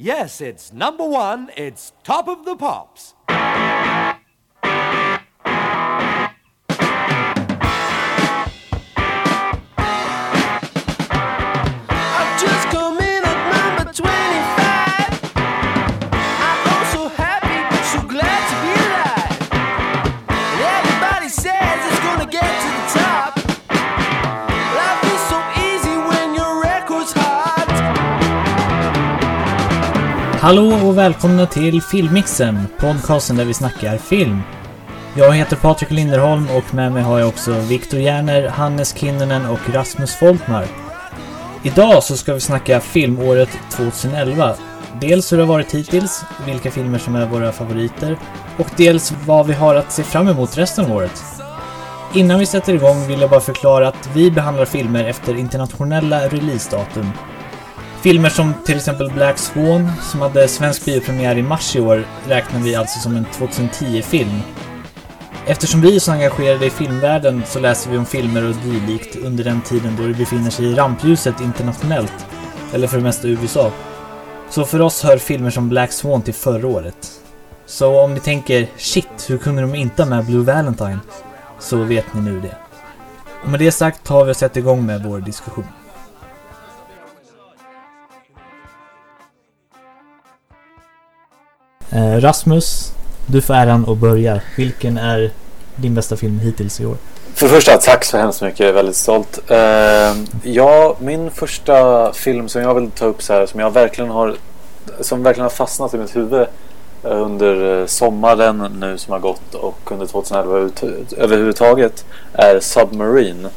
Yes, it's number one. It's top of the pops. Hallå och välkomna till Filmmixen, podcasten där vi snackar film. Jag heter Patrik Linderholm och med mig har jag också Viktor Järner, Hannes Kinnunen och Rasmus Folkmar. Idag så ska vi snacka filmåret 2011. Dels hur det har varit hittills, vilka filmer som är våra favoriter och dels vad vi har att se fram emot resten av året. Innan vi sätter igång vill jag bara förklara att vi behandlar filmer efter internationella releasedatum. Filmer som till exempel Black Swan, som hade svensk biopremiär i mars i år, räknar vi alltså som en 2010-film. Eftersom vi är så engagerade i filmvärlden så läser vi om filmer och dylikt under den tiden då det befinner sig i rampljuset internationellt, eller för det mesta USA. Så för oss hör filmer som Black Swan till förra året. Så om ni tänker “shit, hur kunde de inte ha med Blue Valentine?” så vet ni nu det. Och med det sagt tar vi och sätter igång med vår diskussion. Eh, Rasmus, du får äran att börja. Vilken är din bästa film hittills i år? För det första, tack så hemskt mycket. Jag är väldigt stolt. Eh, ja, min första film som jag vill ta upp så här, som jag verkligen har som verkligen har fastnat i mitt huvud eh, under eh, sommaren nu som har gått och under 2011 överhuvudtaget är Submarine.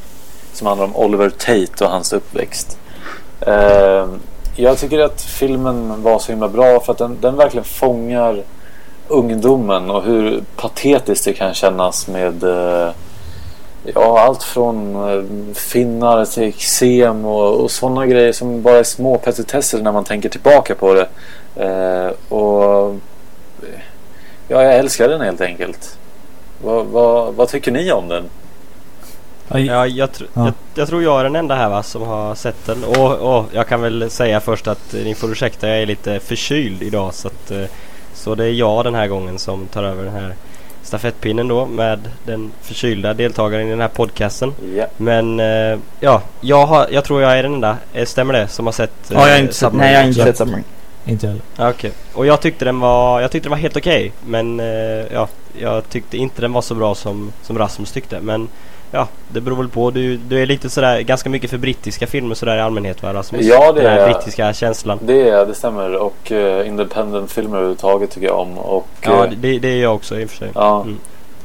Som handlar om Oliver Tate och hans uppväxt. Jag tycker att filmen var så himla bra för att den, den verkligen fångar ungdomen och hur patetiskt det kan kännas med eh, ja, allt från eh, finnar till eksem och, och sådana grejer som bara är små petitesser när man tänker tillbaka på det. Eh, och ja, jag älskar den helt enkelt. Va, va, vad tycker ni om den? Ja, jag, tr- Ja. Jag, jag tror jag är den enda här va, som har sett den. Och, och jag kan väl säga först att eh, ni får ursäkta, jag är lite förkyld idag. Så, att, eh, så det är jag den här gången som tar över den här stafettpinnen då med den förkylda deltagaren i den här podcasten. Ja. Men eh, ja, jag, har, jag tror jag är den enda, eh, stämmer det, som har sett eh, Ja, jag har inte sett, nej, jag har inte sett Submarine. Inte heller. Okej. Och jag tyckte den var, jag tyckte den var helt okej. men eh, ja, jag tyckte inte den var så bra som, som Rasmus tyckte. Men ja, det beror väl på. Du, du är lite sådär, ganska mycket för brittiska filmer sådär i allmänhet va Rasmus? Ja, det Den här är brittiska känslan. Det, är- det stämmer och uh, independent-filmer överhuvudtaget tycker jag om. Och, Ja, eh, det, det är jag också i och för sig. Ja. Mm.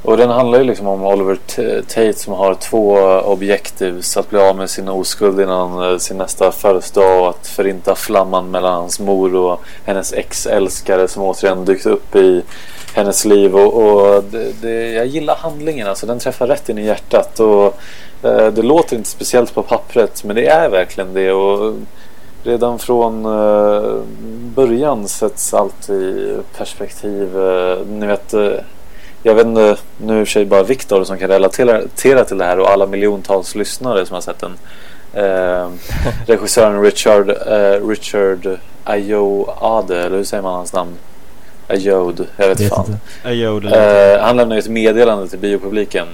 Och den handlar ju liksom om Oliver Tate som har två objektiv. Att bli av med sin oskuld innan eh, sin nästa födelsedag och att förinta flamman mellan hans mor och hennes ex-älskare som återigen dykt upp i hennes liv. Och, och det, det, jag gillar handlingen, alltså den träffar rätt in i hjärtat. Och eh, det låter inte speciellt på pappret men det är verkligen det. Och redan från eh, början sätts allt i perspektiv. Eh, ni vet jag vet inte, nu är det bara Viktor som kan relatera till det här och alla miljontals lyssnare som har sett den. Eh, regissören Richard, eh, Richard Ayoade, eller hur säger man hans namn? Ayode, jag vet, Vet fan. det. Eh, han lämnade ett meddelande till biopubliken.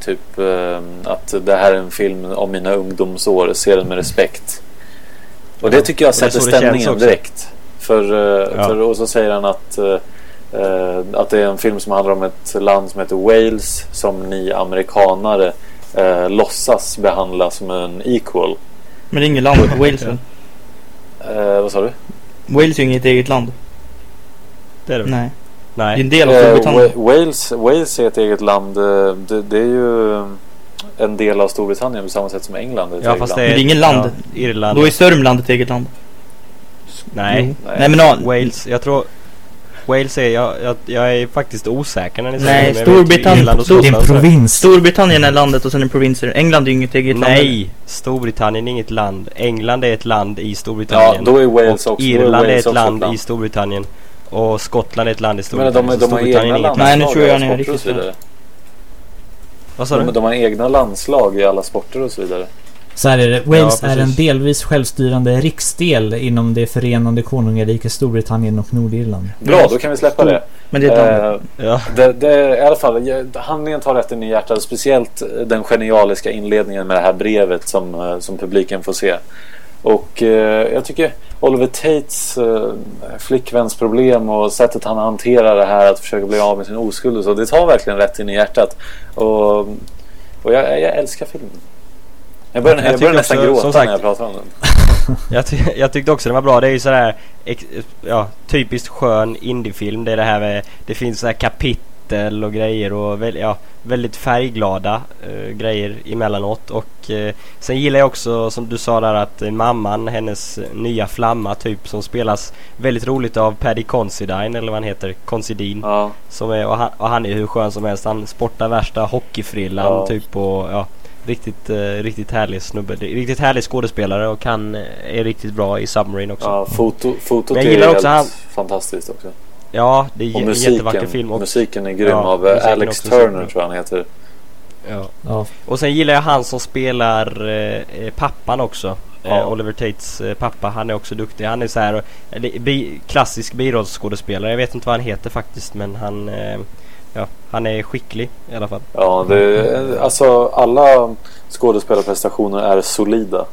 Typ eh, att det här är en film om mina ungdomsår, se den med respekt. Och det Ja, tycker jag sätter stämningen direkt. För, eh, Ja. för, och så säger han att, eh, att det är en film som handlar om ett land som heter Wales som ni amerikanare eh, låtsas behandla som en equal. Men det är inget land, Wales väl? Eh, vad sa du? Wales är ju inget eget land. Det är det. Nej. Det är en Nej. del av Eh, Storbritannien. Wa- Wales, Wales är ett eget land. eh, Det, det är ju en del av Storbritannien på samma sätt som England är ett Ja eget fast land. det är... Men det är ingen land. Ja, Irland. Då är Sörmland ett eget land. Nej. Nej. Nej men Wales, jag tror... Wales är, jag, jag, jag är faktiskt osäker när ni säger Nej, Storbritannien- Stor- är så. provins. Storbritannien är landet och sen är provinser. England är ju inget eget land. Nej, Storbritannien är inget land. England är ett land i Ja, Storbritannien. då är Wales och också. Irland är Wales ett också land i Storbritannien. Och Skottland är ett land i Men de, Storbritannien. de, så har Storbritannien egna är inget Nej, land. nu landslag tror i jag alla ni har sporter och så riktigt vidare. Vad sa De, du? de har egna landslag i alla sporter och så vidare. Så här är det. Wales Ja, är en delvis självstyrande riksdel inom det förenade konungariket Storbritannien och Nordirland. Bra, då kan vi släppa det. Men det är. Eh, Ja. det, det, I alla fall, handlingen tar rätten i hjärtat. Speciellt den genialiska inledningen med det här brevet som, eh, som publiken får se. Och eh, jag tycker Oliver Tates eh, flickväns problem och sättet han hanterar det här att försöka bli av med sin oskuld och så. Det tar verkligen rätt in i hjärtat. Och, och jag, jag älskar filmen. Jag börjar, Jag jag börjar nästan också, gråta sagt- när jag pratar om den. Jag, ty jag tyckte också den var bra. Det är ju sådär ja, typiskt skön indiefilm. Det är det här med, det finns så här kapitel och grejer och väl, ja, väldigt färgglada eh, grejer emellanåt. Och eh, sen gillar jag också som du sa där att eh, mamman, hennes nya flamma typ som spelas väldigt roligt av Paddy Considine eller vad han heter, Considine. Ja. Som är, och, han, och han är hur skön som helst. Han sportar värsta hockeyfrillan Ja. typ och ja, riktigt, eh, riktigt härlig snubbe. Är Riktigt härlig skådespelare och han eh, är riktigt bra i Submarine också. Ja, Ja, foto, fotot Men jag är gillar helt också han- fantastiskt också. det är Och j- en musiken, jättevacker film. Och, musiken är grym Ja, av eh, musiken Alex också Turner tror jag han heter. ja. Ja, och sen gillar jag han som spelar eh, eh, pappan också. Ja. Eh, Oliver Tates eh, pappa. Han är också duktig. Han är så här bi, klassisk birollsskådespelare. Jag vet inte vad han heter faktiskt men han eh, Ja, han är skicklig i alla fall. Ja, det, alltså alla skådespelarprestationer är solida.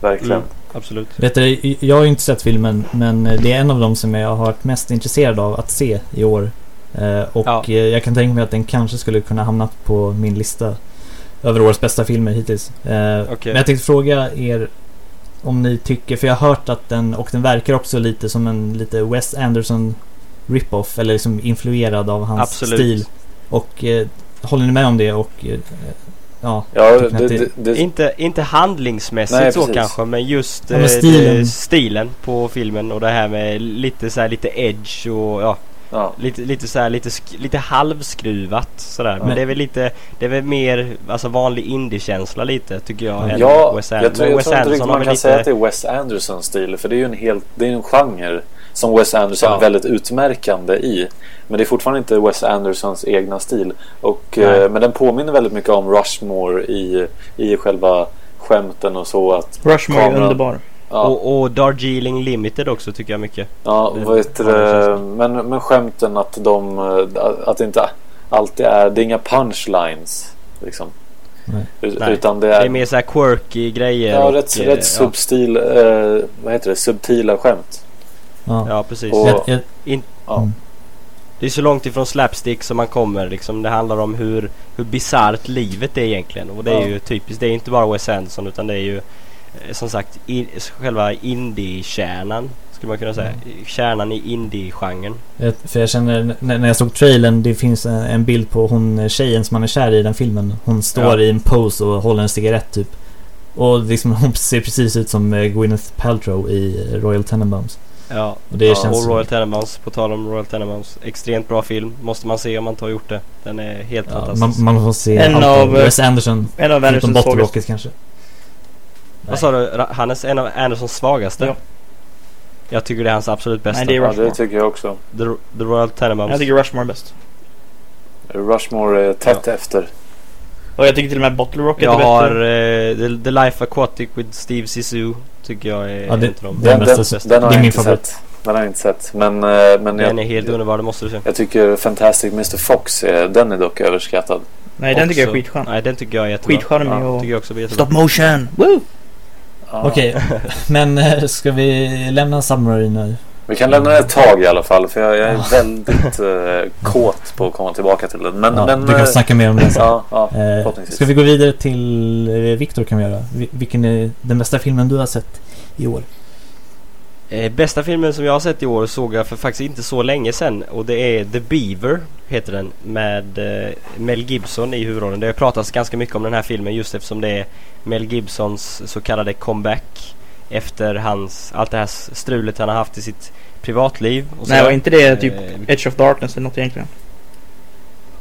Verkligen. Mm, absolut. Vet du, jag har ju inte sett filmen men det är en av dem som jag har varit mest intresserad av att se i år. Eh, och Ja. eh, jag kan tänka mig att den kanske skulle kunna hamna på min lista över årets bästa filmer hittills. Eh, Okej. Men jag tänkte fråga er om ni tycker, för jag har hört att den, och den verkar också lite som en lite Wes Anderson rip-off eller liksom influerad av hans Absolut. stil. Och eh, håller ni med om det? Och eh, ja, Ja, det, det, det, Inte, inte handlingsmässigt Nej, så precis. kanske men just Ja, men eh, stilen. stilen på filmen och det här med lite så här, lite edge och ja, ja. lite, lite så här, lite, lite halvskruvat sådär. Men Men- det är väl lite, det är väl mer alltså vanlig indie-känsla lite tycker jag. än Ja, Wes jag tror, jag tror inte riktigt man kan lite- säga att det är Wes Andersons stil. För det är ju en helt, det är en genre som Wes Anderson Ja. är väldigt utmärkande i. Men det är fortfarande inte Wes Andersons egna stil. Och, eh, men den påminner väldigt mycket om Rushmore i, i själva skämten och så. Att Rushmore är kameran- underbar. Ja, Och, och Darjeeling Limited också tycker jag mycket. ja, det- vad heter ja, det Men, men skämten att de... eh, Att det inte alltid är... Det är inga punchlines. Liksom. Nej. Ut- Nej. Utan det Det är... är mer så här quirky grejer. Ja, och, rätt, eh, rätt ja, subtil, eh, vad heter det? subtila skämt. Ja. ja, precis. Och- Jag, jag, Ja. Mm. Det är så långt ifrån slapstick som man kommer liksom. Det handlar om hur, hur bisarrt livet är egentligen. Och det är Ja. ju typiskt. Det är inte bara Wes Anderson utan det är ju eh, som sagt in, själva indie-kärnan. Skulle man kunna säga. Kärnan i indie-genren. jag, för jag känner när, när jag såg trailern, det finns en, en bild på hon eh, tjejen som man är kär i i den filmen. Hon står Ja. i en pose och håller en cigarett typ. Och liksom, hon ser precis ut som eh, Gwyneth Paltrow i Royal Tenenbaums. Ja. Och det ja, känns... Och Royal Tenenbaums, på tal om Royal Tenenbaums. Extremt bra film. Måste man se om man inte har gjort det. Den är helt ja, fantastisk. man, man får se En allt av eh, Wes Anderson. En av Andersons svagaste. Kanske. Vad sa du? Hannes? En av Andersons svagaste? Ja. Jag tycker det är hans absolut bästa. Nej, det är Ja, Rushmore. det tycker jag också. The, The Royal Tenenbaums. Jag tycker Rushmore är bäst. Rushmore är tätt efter. Och jag tycker till och med Bottle Rocket Jag är har bättre. eh, The, The Life Aquatic with Steve Zissou. Tycker jag är Ja, det- en av de är Den, bästa. den, den har Det är jag min inte favorit. sett. Den har jag inte sett. Men, eh, men Den är jag, helt underbar, det måste du se. jag tycker Fantastic Mr Fox, är, den är dock överskattad. Nej, den tycker jag är skitskön. Nej, den tycker jag är jättebra. Skitcharmig Ja, och... tycker jag också jättebra. Stop motion! Woo! Ja. Okej, men eh, ska vi lämna Submarine nu? Vi kan lämna det ett tag i alla fall. För jag, jag är väldigt eh, kåt på att komma tillbaka till den. Men, Ja, men, du kan eh, snacka mer om det sen. Ja, ja, Eh, ska vi gå vidare till eh, Viktor kan vi göra. Vi- Vilken är den bästa filmen du har sett i år? Eh, bästa filmen som jag har sett i år såg jag för faktiskt inte så länge sedan. Och det är The Beaver, heter den. Med eh, Mel Gibson i huvudrollen. Det har pratats ganska mycket om den här filmen just eftersom det är Mel Gibsons så kallade comeback. Efter hans, allt det här strulet han har haft i sitt privatliv. Och så- Nej, var inte det typ Eh, Edge of Darkness eller något egentligen?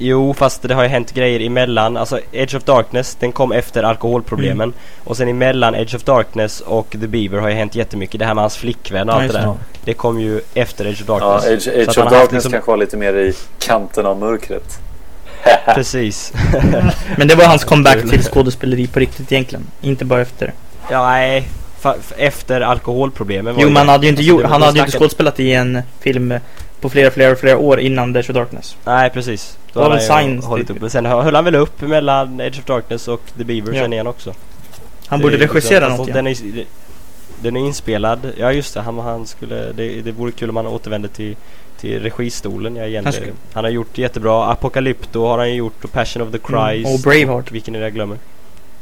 Jo, fast det har ju hänt grejer emellan. Alltså Edge of Darkness, den kom efter alkoholproblemen. Mm. Och sen emellan Edge of Darkness och The Beaver har ju hänt jättemycket. Det här med hans flickvän och Ja, allt det just där. Ja. Det kom ju efter Edge of Ja, Darkness. Så Age att of Darkness liksom- kanske var lite mer i kanten av mörkret. Precis. Men det var hans comeback till skådespeleri på riktigt egentligen. Inte bara efter. Ja, nej. Efter alkoholproblemen Jo ju men han det. hade ju inte, Alltså, gjort, det- han det hade ju inte skådespelat i en film på flera, flera, flera år innan Dash of Darkness. Nej, precis. Det var väl Signs, hållit typ. upp. Men sen höll han väl upp mellan Edge of Darkness och The Beaver Ja. sen igen också. Han borde Det- regissera alltså, något den är, den är inspelad. Ja just det, han, han skulle, det, det vore kul om han återvände till, till registolen. Ja, igen. Han Han, skulle- han har gjort jättebra. Apocalypto har han gjort och Passion of the Christ. Mm, och Braveheart. Vilken är det jag glömmer?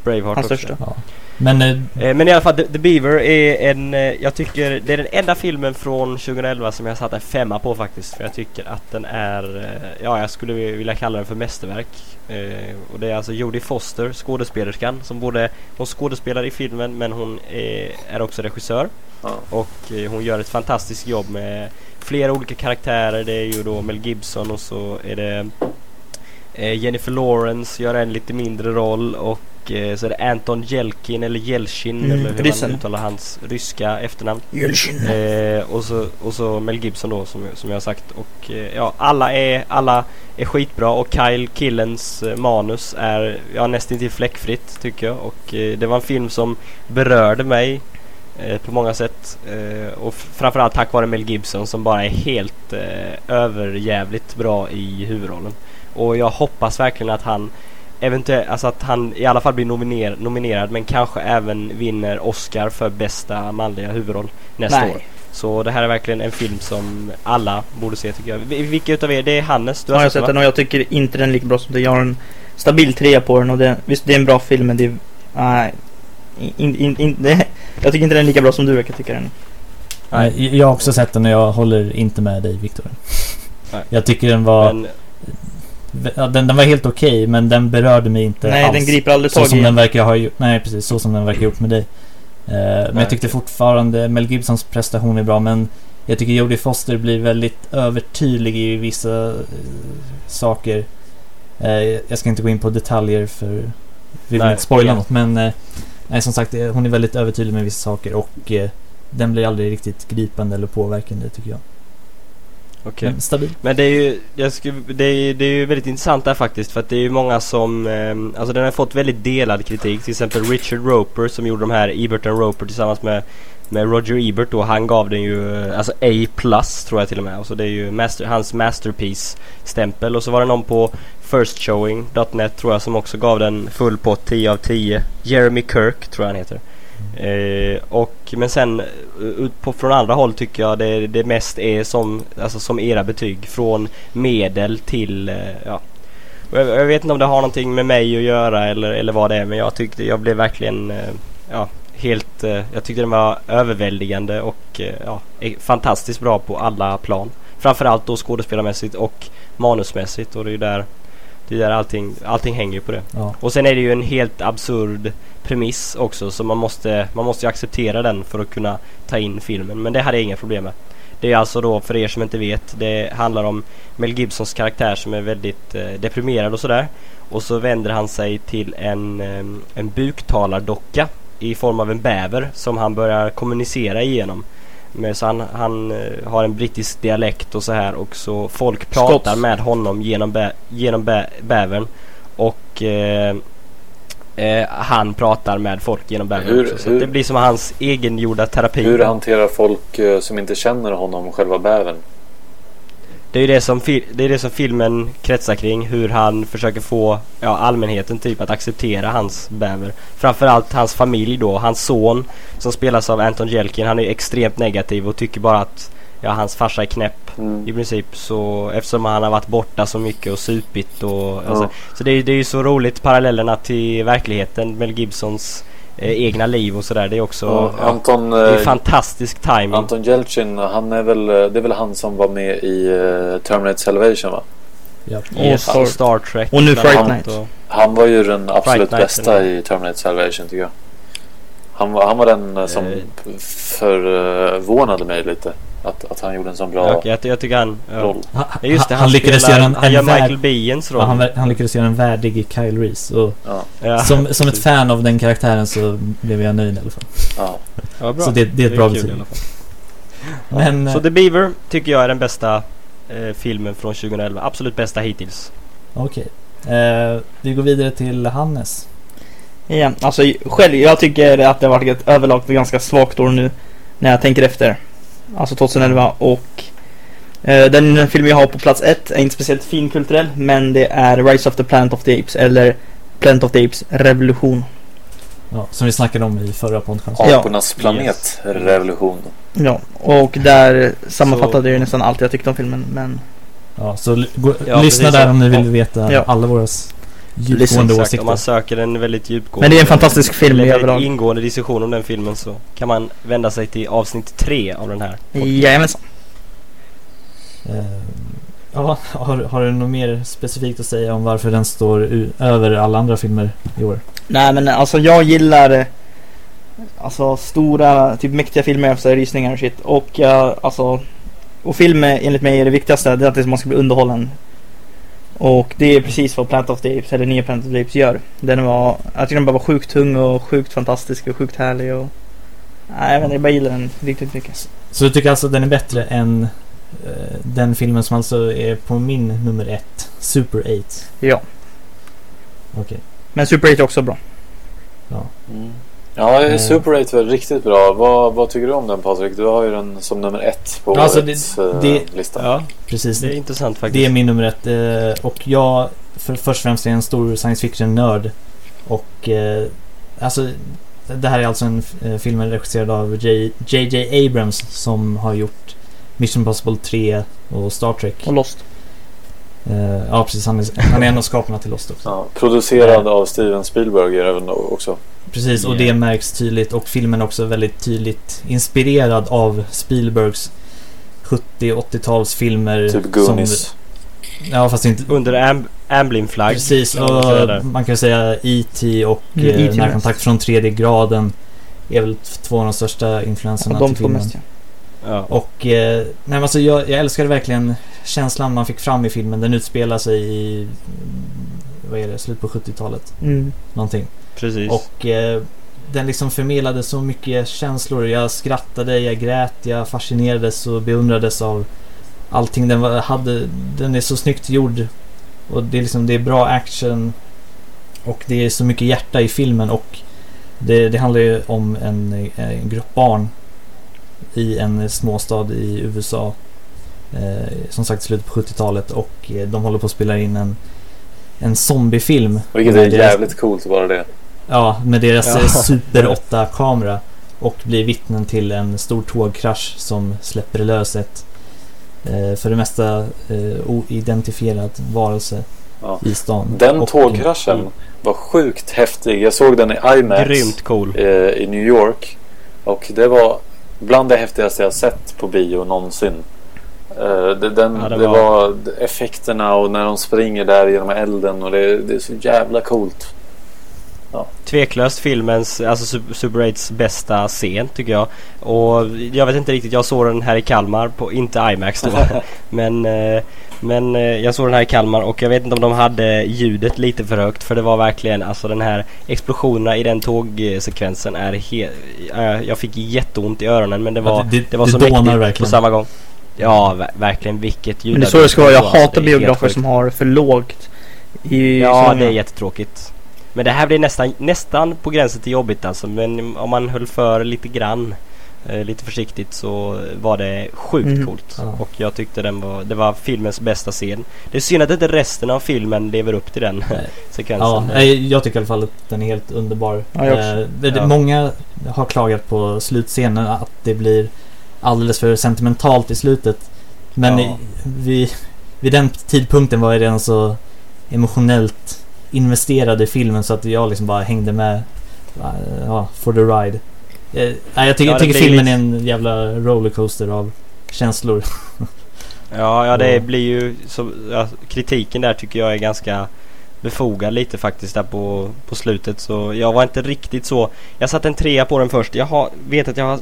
Braveheart Hans också. största. Men eh, Eh, Men i alla fall, The, The Beaver är en, eh, jag tycker, det är den enda filmen från 2011 som jag satt en femma på faktiskt. För jag tycker att den är, eh, ja jag skulle vilja kalla den för mästerverk. Eh, och det är alltså Jodie Foster, skådespelerskan, som både, hon skådespelar i filmen men hon är, är också regissör. Ja. Och eh, hon gör ett fantastiskt jobb med flera olika karaktärer. Det är ju då Mel Gibson och så är det eh, Jennifer Lawrence gör en lite mindre roll och eh, så är det Anton Jelkin eller Jelchin Mm, eller hur ryssen. man uttalar hans ryska efternamn. Yelchin. Eh, och, så, och så Mel Gibson då som, som jag har sagt. Och eh, ja, alla är, alla är skitbra och Kyle Killens eh, manus är ja, nästan till fläckfritt tycker jag. Och eh, det var en film som berörde mig eh, på många sätt. Och framförallt tack vare Mel Gibson som bara är helt överjävligt bra i huvudrollen. Och jag hoppas verkligen att han eventuellt, alltså att han i alla fall blir nominer, nominerad men kanske även vinner Oscar för bästa manliga huvudroll nästa Nej. år. Så det här är verkligen en film som alla borde se tycker jag. Vi- Vilka utav er? Det är Hannes, du har jag den, sett den och jag tycker inte den är lika bra som det. Jag har en stabil trea på den och det, visst det är en bra film men det är... Nej. In, in, in, det, jag tycker inte den är lika bra som du verkar tycka den. Nej. jag har också sett den och jag håller inte med dig Viktor. Nej. Jag tycker den var, Men, ja, den, den var helt okej men den berörde mig inte Nej alls. den griper aldrig Så tag som i den verkar ha gjort, nej precis, så som den verkar ha gjort med dig. Eh, men Nej, jag tyckte fortfarande Mel Gibsons prestation är bra men jag tycker Jodie Foster blir väldigt övertydlig i vissa eh, saker. Eh, jag ska inte gå in på detaljer för vi vill Nej, inte spoila ja. något men eh, nej, som sagt eh, hon är väldigt övertydlig med vissa saker och eh, den blir aldrig riktigt gripande eller påverkande tycker jag. Okej. Men stabil. Men det är ju, jag skulle, det är, det är ju väldigt intressant där faktiskt för att det är ju många som, eh, alltså den har fått väldigt delad kritik. Till exempel Richard Roper som gjorde de här Ebert and Roper tillsammans med, med Roger Ebert då. Han gav den ju, eh, alltså A plus tror jag till och med. Och så det är ju master, hans masterpiece stämpel. Och så var det någon på firstshowing.net tror jag som också gav den full pott 10 av 10. Jeremy Kirk tror jag han heter. Eh, och, men sen eh, ut på, från andra håll tycker jag det, det mest är som, alltså som era betyg. Från medel till, eh, ja. Jag, jag vet inte om det har någonting med mig att göra eller, eller vad det är men jag tyckte jag blev verkligen, eh, ja, helt, eh, jag tyckte den var överväldigande och eh, ja, fantastiskt bra på alla plan. Framförallt då skådespelarmässigt och manusmässigt och det är ju där, det är där allting, allting hänger ju på det. Ja. Och sen är det ju en helt absurd premiss också så man måste, man måste acceptera den för att kunna ta in filmen. Men det hade jag inga problem med. Det är alltså då, för er som inte vet, det handlar om Mel Gibsons karaktär som är väldigt eh, deprimerad och sådär. Och så vänder han sig till en, eh, en buktalardocka i form av en bäver som han börjar kommunicera igenom. Men så han, han eh, har en brittisk dialekt och så här och så folk pratar Skots. med honom genom, bä, genom bä, bävern. Och eh, eh, han pratar med folk genom bävern Hur- också. Så hur- det blir som hans egengjorda terapi. Hur hanterar folk eh, som inte känner honom själva bävern? Det är ju det som, det är det som filmen kretsar kring. Hur han försöker få ja, allmänheten typ att acceptera hans bäver. Framförallt hans familj då. Hans son som spelas av Anton Jelkin. Han är extremt negativ och tycker bara att ja, hans farsa är knäpp Mm. i princip. Så eftersom han har varit borta så mycket och supit och alltså, Ja. Så det är, det är ju så roligt parallellerna till verkligheten. Mel Gibsons eh, egna liv och sådär. Det är också Ja, ja, Anton, det är eh, fantastisk timing. Anton Jelchin, han är väl, eh, det är väl han som var med i eh, Terminator Salvation va? Ja. Och Yes, Star- Star Trek. och nu Fright Night. och- Han var ju den absolut Night, bästa eller? i Terminator Salvation tycker jag. Han var, han var den som Eh. förvånade mig lite. Att, att han gjorde en sån bra jag, ty- jag tycker han... Ja. roll. Han, Ja, Just det, han, han, lyckades spelar, göra en, han en gör värd- Michael roll. Ja, han, han lyckades göra en värdig Kyle Reese och Ja, Ja, som, som ett fan av den karaktären så blev jag nöjd i alla fall. ja. ja, bra. Så det, det är ett bra betyg. Men, Så eh, The Beaver tycker jag är den bästa eh, filmen från 2011. Absolut bästa hittills. okej. Eh, vi går vidare till Hannes. Ja, alltså själv, jag tycker att det har varit ett överlag ganska svagt år nu när jag tänker efter. Alltså 2011 och eh, den film jag har på plats ett är inte speciellt finkulturell men det är Rise of the Planet of the Apes eller Planet of the Apes Revolution. Ja, som vi snackade om i förra podcasten. Ja. Apornas planet, revolution. Ja, och där sammanfattade jag nästan allt jag tyckte om filmen men Ja, så l- gå, Ja, lyssna där ja. om ni vill Ja. veta Ja. alla våra djupgående åsikter. om man söker en väldigt djupgående Men det är en fantastisk film i väldigt överlag. ingående diskussion om den filmen så kan man vända sig till avsnitt tre av den här. Jajamensan. Eh, ja, har, har du något mer specifikt att säga om varför den står u- över alla andra filmer i år? Nej men alltså jag gillar Alltså stora, typ mäktiga filmer efter rysningar och shit. Och jag, alltså Och film är, enligt mig är det viktigaste, det är att man ska bli underhållen. Och det är precis vad Planet of the Apes, eller nya Planet of the Apes gör. Den var, jag tycker den bara var sjukt tung och sjukt fantastisk och sjukt härlig och Nej jag vet inte, jag bara gillar den riktigt mycket. Så du tycker alltså att den är bättre än eh, den filmen som alltså är på min nummer ett, Super 8? Ja. Okej. Men Super 8 är också bra. Mm. Ja. Super 8 var riktigt bra. Vad, vad tycker du om den Patrik? Du har ju den som nummer ett på Alltså, årets det- eh, det- lista. Ja, Precis. det är intressant faktiskt. Det är min nummer ett. eh, Och jag, för först och främst är en stor science fiction-nörd. Och eh, alltså, det här är alltså en film regisserad av J- J.J. Abrams som har gjort Mission Impossible 3 och Star Trek. Och Lost. Eh, ja, precis. Han är, han är en av skaparna till Lost också. Ja, producerad av Steven Spielberg även också. Precis, och det märks tydligt. Och filmen är också väldigt tydligt inspirerad av Spielbergs 70-80-talsfilmer. Typ Goonies. ja, fast inte... Under Am- Amblin-flagg. Precis, kan man säga och man kan säga E.T. och Mm, eh, E.T. Närkontakt från tredje graden är väl två av de största influenserna Och de till filmen. mest ja. Ja. Och eh, nej, alltså, jag, jag älskade verkligen känslan man fick fram i filmen. Den utspelar sig i, vad är det, slut på 70-talet. Mm. Någonting. Precis. Och eh, den liksom förmedlade så mycket känslor. Jag skrattade, jag grät, jag fascinerades och beundrades av allting den var, hade. Den är så snyggt gjord. Och det är liksom, det är bra action. Och det är så mycket hjärta i filmen och det, det handlar ju om en, en grupp barn i en småstad i USA. Eh, som sagt slutet på 70-talet och eh, de håller på att spela in en, en zombiefilm. Vilket är deras- jävligt coolt bara det. Ja, med deras Ja. eh, Super 8-kamera. Och blir vittnen till en stor tågkrasch som släpper lös ett eh, för det mesta eh, oidentifierad varelse Ja. i stan. Den Och- tågkraschen Mm. var sjukt häftig. Jag såg den i IMAX Grymt cool. eh, i New York. Och det var bland det häftigaste jag sett på bio någonsin. Eh, det, den, Ja, det det, var- var... effekterna och när de springer där genom elden och det, det är så jävla coolt. Tveklöst filmens, alltså Sup- Super 8s bästa scen tycker jag. Och jag vet inte riktigt, jag såg den här i Kalmar på, inte IMAX då. men eh, men eh, jag såg den här i Kalmar och jag vet inte om de hade ljudet lite för högt för det var verkligen alltså den här explosionerna i den tågsekvensen är helt... jag fick jätteont i öronen men det Ja, var, det- det, var det så mäktigt på verkvara samma gång. Ja, ver- verkligen vilket ljud. Men det är så det ska vara. Jag hatar biografer som har för lågt i Ja, sången. det är jättetråkigt. Men det här blir nästan, nästan på gränsen till jobbigt alltså. Men om man höll för lite grann, eh, lite försiktigt så var det sjukt Mhm. coolt. Ja. Och jag tyckte den var, det var filmens bästa scen. Det är synd att inte resten av filmen lever upp till den sekvensen. Ja, jag tycker i alla fall att den är helt underbar. Ja. Eh, det, Ja. Många har klagat på slutscenen att det blir alldeles för sentimentalt i slutet. Men Ja. i, vid, den tidpunkten var jag redan så emotionellt investerad i filmen så att jag liksom bara hängde med ja, for the ride. Eh, nej, jag tycker, Ja, jag tycker filmen är en jävla rollercoaster av känslor. Ja, ja det blir ju så, ja, kritiken där tycker jag är ganska befogad lite faktiskt där på, på slutet så jag var inte riktigt så Jag satte en trea på den först. Jag har, vet att jag har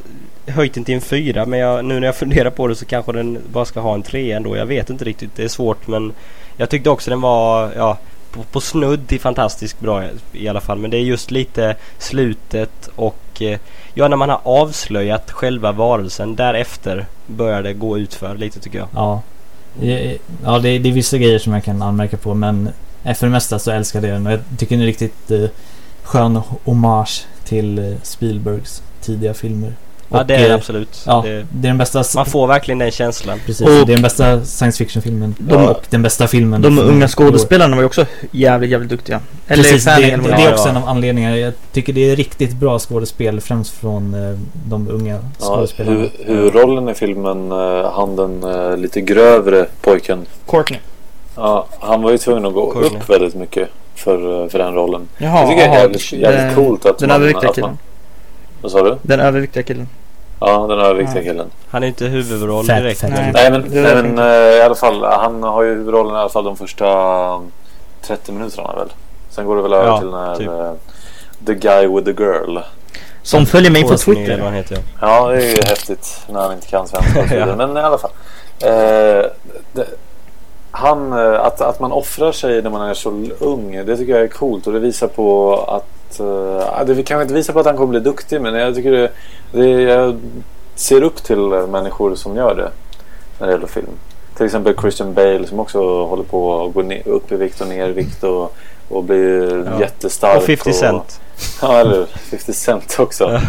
höjt den till en fyra men jag, nu när jag funderar på det så kanske den bara ska ha en trea ändå. Jag vet inte riktigt. Det är svårt men jag tyckte också den var ja, på, på snudd till fantastiskt bra i, alla fall. Men det är just lite slutet och eh, ja när man har avslöjat själva varelsen därefter börjar det gå utför lite tycker jag. Ja, ja det, det är vissa grejer som jag kan anmärka på men för det mesta så älskade jag den och jag tycker den är riktigt eh, skön hommage till eh, Spielbergs tidiga filmer. Ja Och, det är det eh, absolut. Ja, Det, det är den bästa... man får verkligen den känslan. Precis, Och- det är den bästa science fiction-filmen. De- och den bästa filmen. De unga skådespelarna var ju också jävligt, jävligt duktiga. Eller Precis, det, det, det är också en av anledningarna. Jag tycker det är riktigt bra skådespel främst från eh, de unga Ja, skådespelarna. hu- huvudrollen i filmen, eh, han den eh, lite grövre pojken. Courtney. Ja, han var ju tvungen att gå Courtney. upp väldigt mycket för, eh, för den rollen. Jaha, jag tycker det är jävligt, jävligt coolt att Den man... överviktiga att man killen. Vad sa du? Den överviktiga killen. Ja, den överviktiga Ja. killen. Han är inte huvudroll Fat, direkt. Nej. Nej men, nej, men eh, i alla fall, han har ju huvudrollen i alla fall de första um, 30 minuterna väl. Sen går det väl över Ja, till när typ. eh, The Guy with the Girl. Som följer mig på Twitter. han heter. Ja, det är ju häftigt när han inte kan svenska. Ja. Men i alla fall. Eh, det, han, eh, att, att man offrar sig när man är så ung, det tycker jag är coolt. Och det visar på att... Eh, det kanske inte visar på att han kommer bli duktig, men jag tycker det, det, jag ser upp till människor som gör det när det gäller film. Till exempel Christian Bale som också håller på att gå ner, upp i vikt och ner i vikt och, och blir Ja. jättestark. Och 50 Cent. Ja, eller hur? 50 Cent också.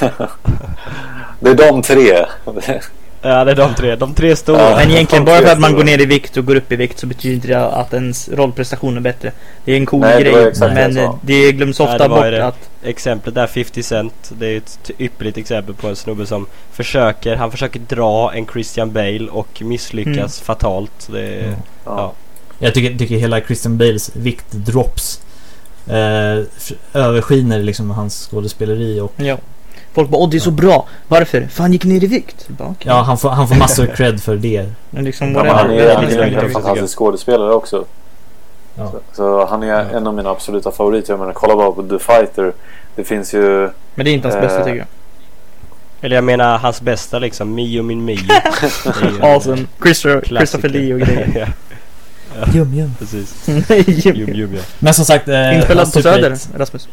det är de tre. Ja det är de tre. De tre stora. Ja. Men egentligen, bara för att man går ner i vikt och går upp i vikt så betyder inte det att ens rollprestation är bättre. Det är en cool Nej, det grej. det Men eh, det glöms Nej, ofta det var bort det. att... Exemplet där 50 Cent. Det är ett ypperligt exempel på en snubbe som försöker. Han försöker dra en Christian Bale och misslyckas Mm. fatalt. Det är, Ja. Ja. Jag tycker, tycker hela Christian Bales viktdrops eh, f- överskiner liksom hans skådespeleri och Ja. Folk bara åh det är så bra. Varför? För han gick ner i vikt. Bara, okej. ja, han får, han får massor cred för det. Men liksom Ja, han är, Det han är väl en fantastisk skådespelare också. Ja. Så, så han är Ja. en av mina absoluta favoriter. Jag menar, kolla bara på The Fighter. Det finns ju... Men det är inte hans bästa Eh, tycker jag. eller jag menar hans bästa liksom. Mio min Mio. Det är ju en Awesome. Christopher. Christopher Lee och grejer. ja, Jum, jum. precis. Jum, Jim. jum, ja. Men som sagt, eh, Inspelad på Söder. Rasmus.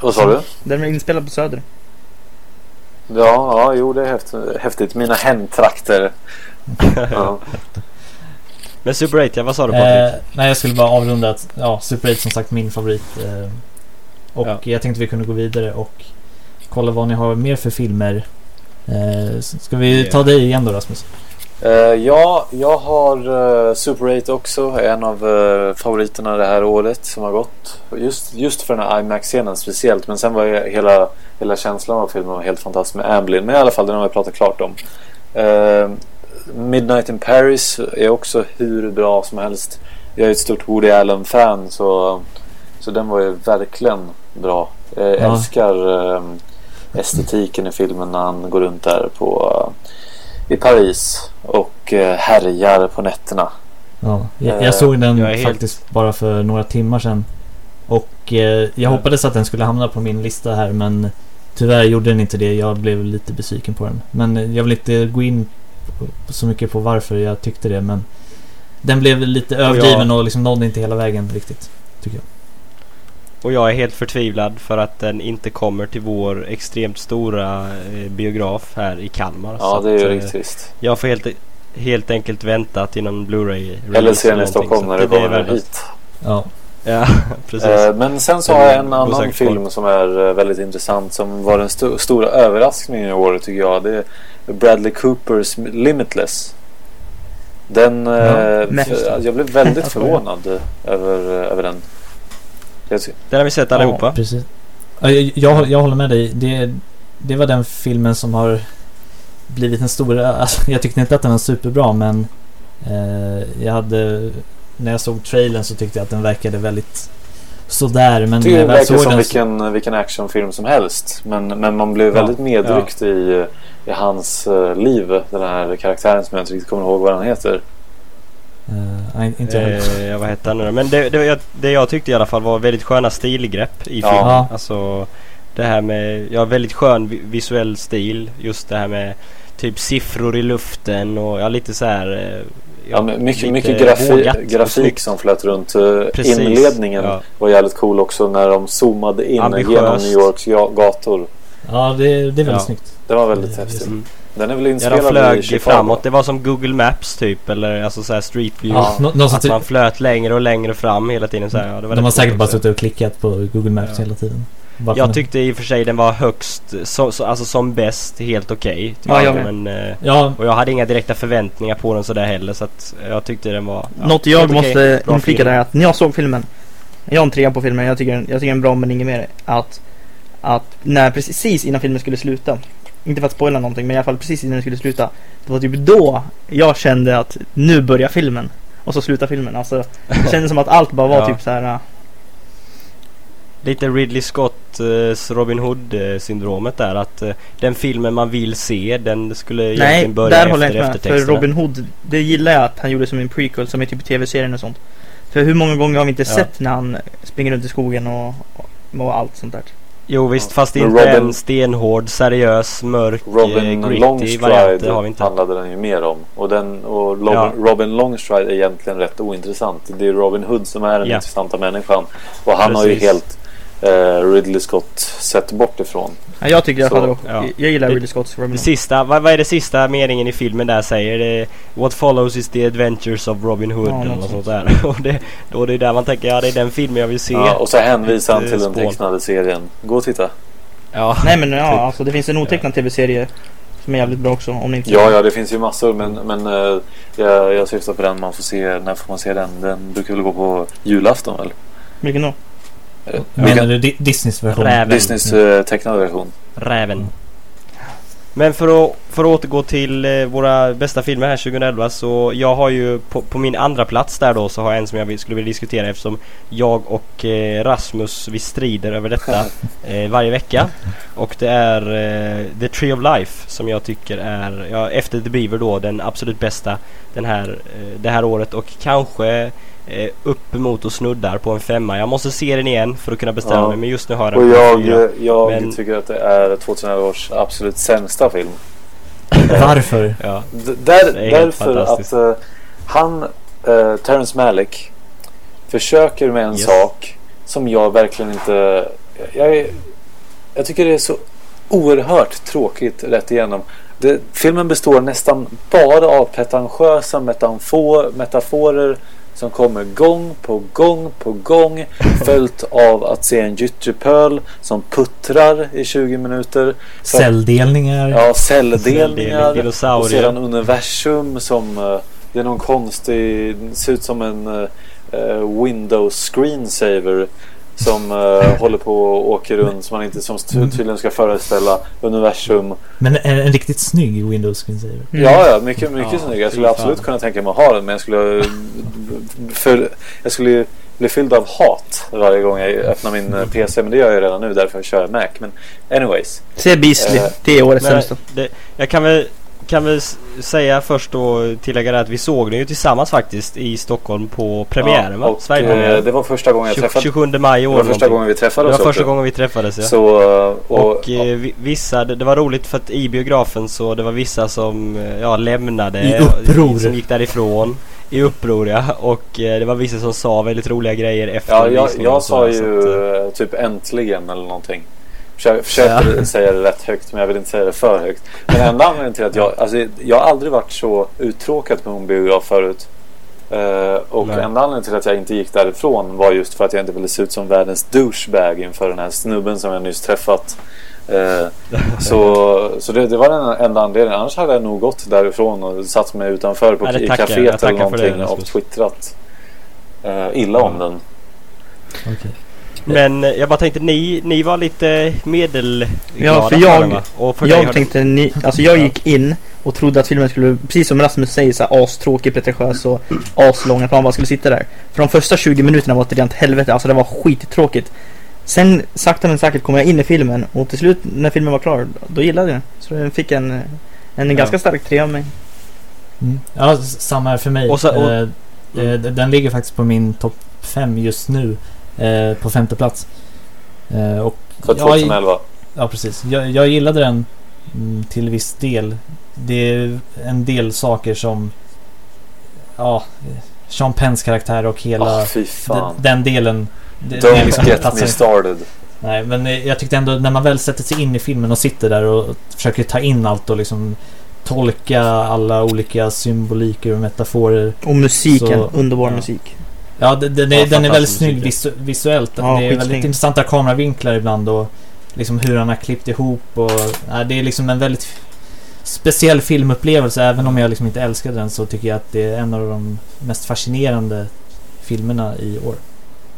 Vad sa du? Den är inspelad på Söder. Ja, ja, jo det är häftigt. häftigt. Mina hemtrakter. Ja. Men Super 8, ja, vad sa du Eh, Patrik? nej, jag skulle bara avrunda att ja, Super 8 som sagt min favorit. Eh, och Ja. jag tänkte vi kunde gå vidare och kolla vad ni har mer för filmer. Eh, ska vi ta dig igen då Rasmus? Eh, ja, jag har uh, Super 8 också. En av eh, favoriterna det här året som har gått. Just, just för den här IMAX-scenen speciellt. Men sen var ju hela, hela känslan av filmen var helt fantastisk med Amblin. Men i alla fall, den har vi pratat klart om. Midnight in Paris är också hur bra som helst. Jag är ett stort Woody Allen-fan så, så den var ju verkligen bra. Jag Ja. älskar estetiken i filmen när han går runt där på i Paris och eh, härjar på nätterna. Ja, jag, Eh, jag såg den jag är helt- faktiskt bara för några timmar sedan. Och eh, jag hoppades att den skulle hamna på min lista här men tyvärr gjorde den inte det. Jag blev lite besviken på den. Men eh, jag vill inte gå in på- så mycket på varför jag tyckte det men den blev lite överdriven och liksom nådde inte hela vägen riktigt. Tycker jag. Och jag är helt förtvivlad för att den inte kommer till vår extremt stora eh, biograf här i Kalmar. Ja, Så det är ju eh, riktigt trist. Jag får helt, helt enkelt vänta till någon Blu-ray Eller se den i Stockholm så när att det det är kommer hit. Ja, Ja, precis. Eh, Men sen så har jag en annan film som är väldigt intressant som var den sto- stora överraskningen i år tycker jag. Det är Bradley Coopers Limitless. Den, eh, f- jag blev väldigt förvånad över, över den. Den har vi sett allihopa. precis. Ja, Jag, jag, jag håller med dig. Det, det var den filmen som har blivit en stor... Alltså, jag tyckte inte att den var superbra men eh, jag hade... När jag såg trailern så tyckte jag att den verkade väldigt sådär. Men när det jag väl verkar såg som den vilken, vilken actionfilm som helst. Men, men man blev Ja, väldigt medryckt i, i hans eh, liv. Den här karaktären som jag inte riktigt kommer ihåg vad han heter. Eh, nej, inte jag heller. Eh, ja, vad hette han nu? Men det, det, jag, det jag tyckte i alla fall var väldigt sköna stilgrepp i Ja. filmen. Ja. Alltså det här med, ja väldigt skön vi- visuell stil. Just det här med typ siffror i luften och ja lite så här. eh, Ja, men mycket mycket grafi, grafik som flöt runt. Precis. Inledningen Ja. var jävligt cool också när de zoomade in Ambitiöst. genom New Yorks ga- gator. Ja, det, det är väldigt Ja. snyggt. Den var väldigt Ja, häftig. just Mm. Den är väl Ja, inspelad de i flög Chicago? framåt. Det var som Google Maps typ. Eller alltså såhär Street View. Ja, någon som Att typ, man flöt längre och längre fram hela tiden. Så här, ja, det var de har säkert bara suttit och klickat på Google Maps Ja. hela tiden. Bara Jag nu. tyckte i och för sig den var högst, så, så, alltså som bäst, helt okej. tyckte Ja, men, eh, Ja, och jag hade inga direkta förväntningar på den sådär heller så att jag tyckte den var... ja, Något jag måste Bra inflika där är att när jag såg filmen. Jag har en trea på filmen, jag tycker, jag tycker den är bra men inget mer. Att, att när precis innan filmen skulle sluta. Inte för att spoila någonting men i alla fall precis innan den skulle sluta. Det var typ då jag kände att nu börjar filmen. Och så slutar filmen. Alltså det kändes som att allt bara var Ja. typ så här. äh, Lite Ridley Scotts Robin eh, syndromet där att eh, den filmen man vill se den skulle Nej, egentligen börja där efter håller jag inte med. För eftertexterna. Robin Hood, det gillar jag att han gjorde som en prequel som är typ tv-serien och sånt. För hur många gånger har vi inte Ja. sett när han springer runt i skogen och, och allt sånt där. Jo visst, fast Men inte Robin- en stenhård, seriös, mörk, Robin eh, gritty variant Longstride det har vi inte. handlade den ju mer om. Och, den, och Robin, Ja. Robin Longstride är egentligen rätt ointressant. Det är Robin Hood som är den Ja. intressanta människan. Och han har ju Precis. helt eh, Ridley Scott sett bort ifrån. Ja, jag tycker i alla fall ja. Jag gillar Ridley Scotts Det Hood. sista, vad, vad är det sista meningen i filmen där säger? Det, What follows is the adventures of Robin Hood Ja, eller något sånt där. Och det, då det är där man tänker, ja det är den filmen jag vill se. Ja, och så hänvisar han till eh, den tecknade serien. Gå och titta. Ja. Nej men ja, Typ. alltså det finns en otecknad tv-serie som är jävligt bra också. Om ni inte Ja, ja, det finns ju massor. Men, men eh, jag, jag syftar på den man får se. När får man se den? Den brukar väl gå på julafton väl? Vilken då? Menar du Di- Disneys version? Räven. Disneys eh, tecknade version. Räven. Men för att, för att återgå till eh, våra bästa filmer här 2011 så jag har ju på, på min andra plats där då så har jag en som jag skulle vilja diskutera eftersom jag och eh, Rasmus vi strider över detta eh, varje vecka. Och det är eh, The Tree of Life som jag tycker är, ja, efter The Beaver då, den absolut bästa den här, eh, det här året och kanske eh, uppemot och snuddar på en femma. Jag måste se den igen för att kunna bestämma Ja. mig men just nu har jag Och den på jag, eh, jag Men- tycker att det är 2011 års absolut sämsta film. Varför? Ja. D- där, därför att eh, han, uh, Terrence Malick, försöker med en Yes. sak som jag verkligen inte... Jag, är- jag tycker det är så oerhört tråkigt rätt igenom. Det, filmen består nästan bara av pretentiösa metafor, metaforer som kommer gång på gång på gång följt av att se en gyttjepöl som puttrar i 20 minuter. Celldelningar? Ja, Celldelning, celldelningar. dinosaurier. Och sedan universum som... eh, det är någon konstig... ser ut som en uh, Windows screensaver. Som eh, håller på och åker runt. Som man inte som ty- tydligen ska föreställa universum. Men en, en riktigt snygg Windows screensaver. Mm. Ja, ja, mycket, mycket Ja, snygg. Jag skulle fan. absolut kunna tänka mig att ha den. Men jag skulle... För, jag skulle bli fylld av hat varje gång jag öppnar min eh, PC. Men det gör jag redan nu därför kör jag Mac. Men anyways. Se Beastly, Eh, det är årets sämsta. jag kan väl, kan väl säga först då tillägga det att vi såg den ju tillsammans faktiskt i Stockholm på premiären Ja, va? och, eh, Sverigepremiären. det var första gången jag 20 träffade... 27 maj i Det år var första någonting. gången vi Det träffades var första också. gången vi träffades ja. Så, eh, och, och eh, vi- vissa, det, det var roligt för att i biografen så det var vissa som ja, lämnade. I uppror. Som gick därifrån. I uppror ja. Och det var vissa som sa väldigt roliga grejer efter ja, jag, jag sa ju att, typ äntligen eller någonting. Försöker, försöker säga det rätt högt men jag vill inte säga det för högt. Men enda anledningen till att jag, alltså, jag har aldrig varit så uttråkad på en biograf förut. Eh, och Nej. enda anledningen till att jag inte gick därifrån var just för att jag inte ville se ut som världens douchebag inför den här snubben som jag nyss träffat. Eh, så så det, det var den enda anledningen. Annars hade jag nog gått därifrån och satt mig utanför på, Ja, det i kaféet eller för det, någonting och twittrat eh, illa om Ja. den. Okej. Men eh, jag bara tänkte ni, ni var lite medelglada Ja, för jag- den? Och för Jag tänkte, ni, alltså jag gick in och trodde att filmen skulle, precis som Rasmus säger, så här, astråkig, pretentiös och aslång. Att man bara skulle sitta där. För de första 20 minuterna var ett rent helvete. Alltså det var skittråkigt. Sen sakta men säkert kom jag in i filmen och till slut när filmen var klar, då gillade jag den. Så den fick en, en Ja. ganska stark trea av mig. Mm. Ja, samma här för mig. Och så- och- Eh, eh, den ligger faktiskt på min topp 5 just nu. Eh, på femte plats. Eh, och För jag- 2011. Ja, precis. Jag, jag gillade den mm, till viss del. Det är en del saker som... Ja, Sean Penns karaktär och hela fy den, fan. den delen. Det, Don't det liksom get me started. Nej, men eh, jag tyckte ändå när man väl sätter sig in i filmen och sitter där och försöker ta in allt och liksom tolka alla olika symboliker och metaforer. Och musiken, Så- underbar ja. musik. Ja, den, den, är, den är väldigt snygg visu, visuellt. Ja, det är väldigt intressanta kameravinklar ibland och liksom hur han har klippt ihop och ja, det är liksom en väldigt speciell filmupplevelse. Även om jag liksom inte älskade den så tycker jag att det är en av de mest fascinerande filmerna i år.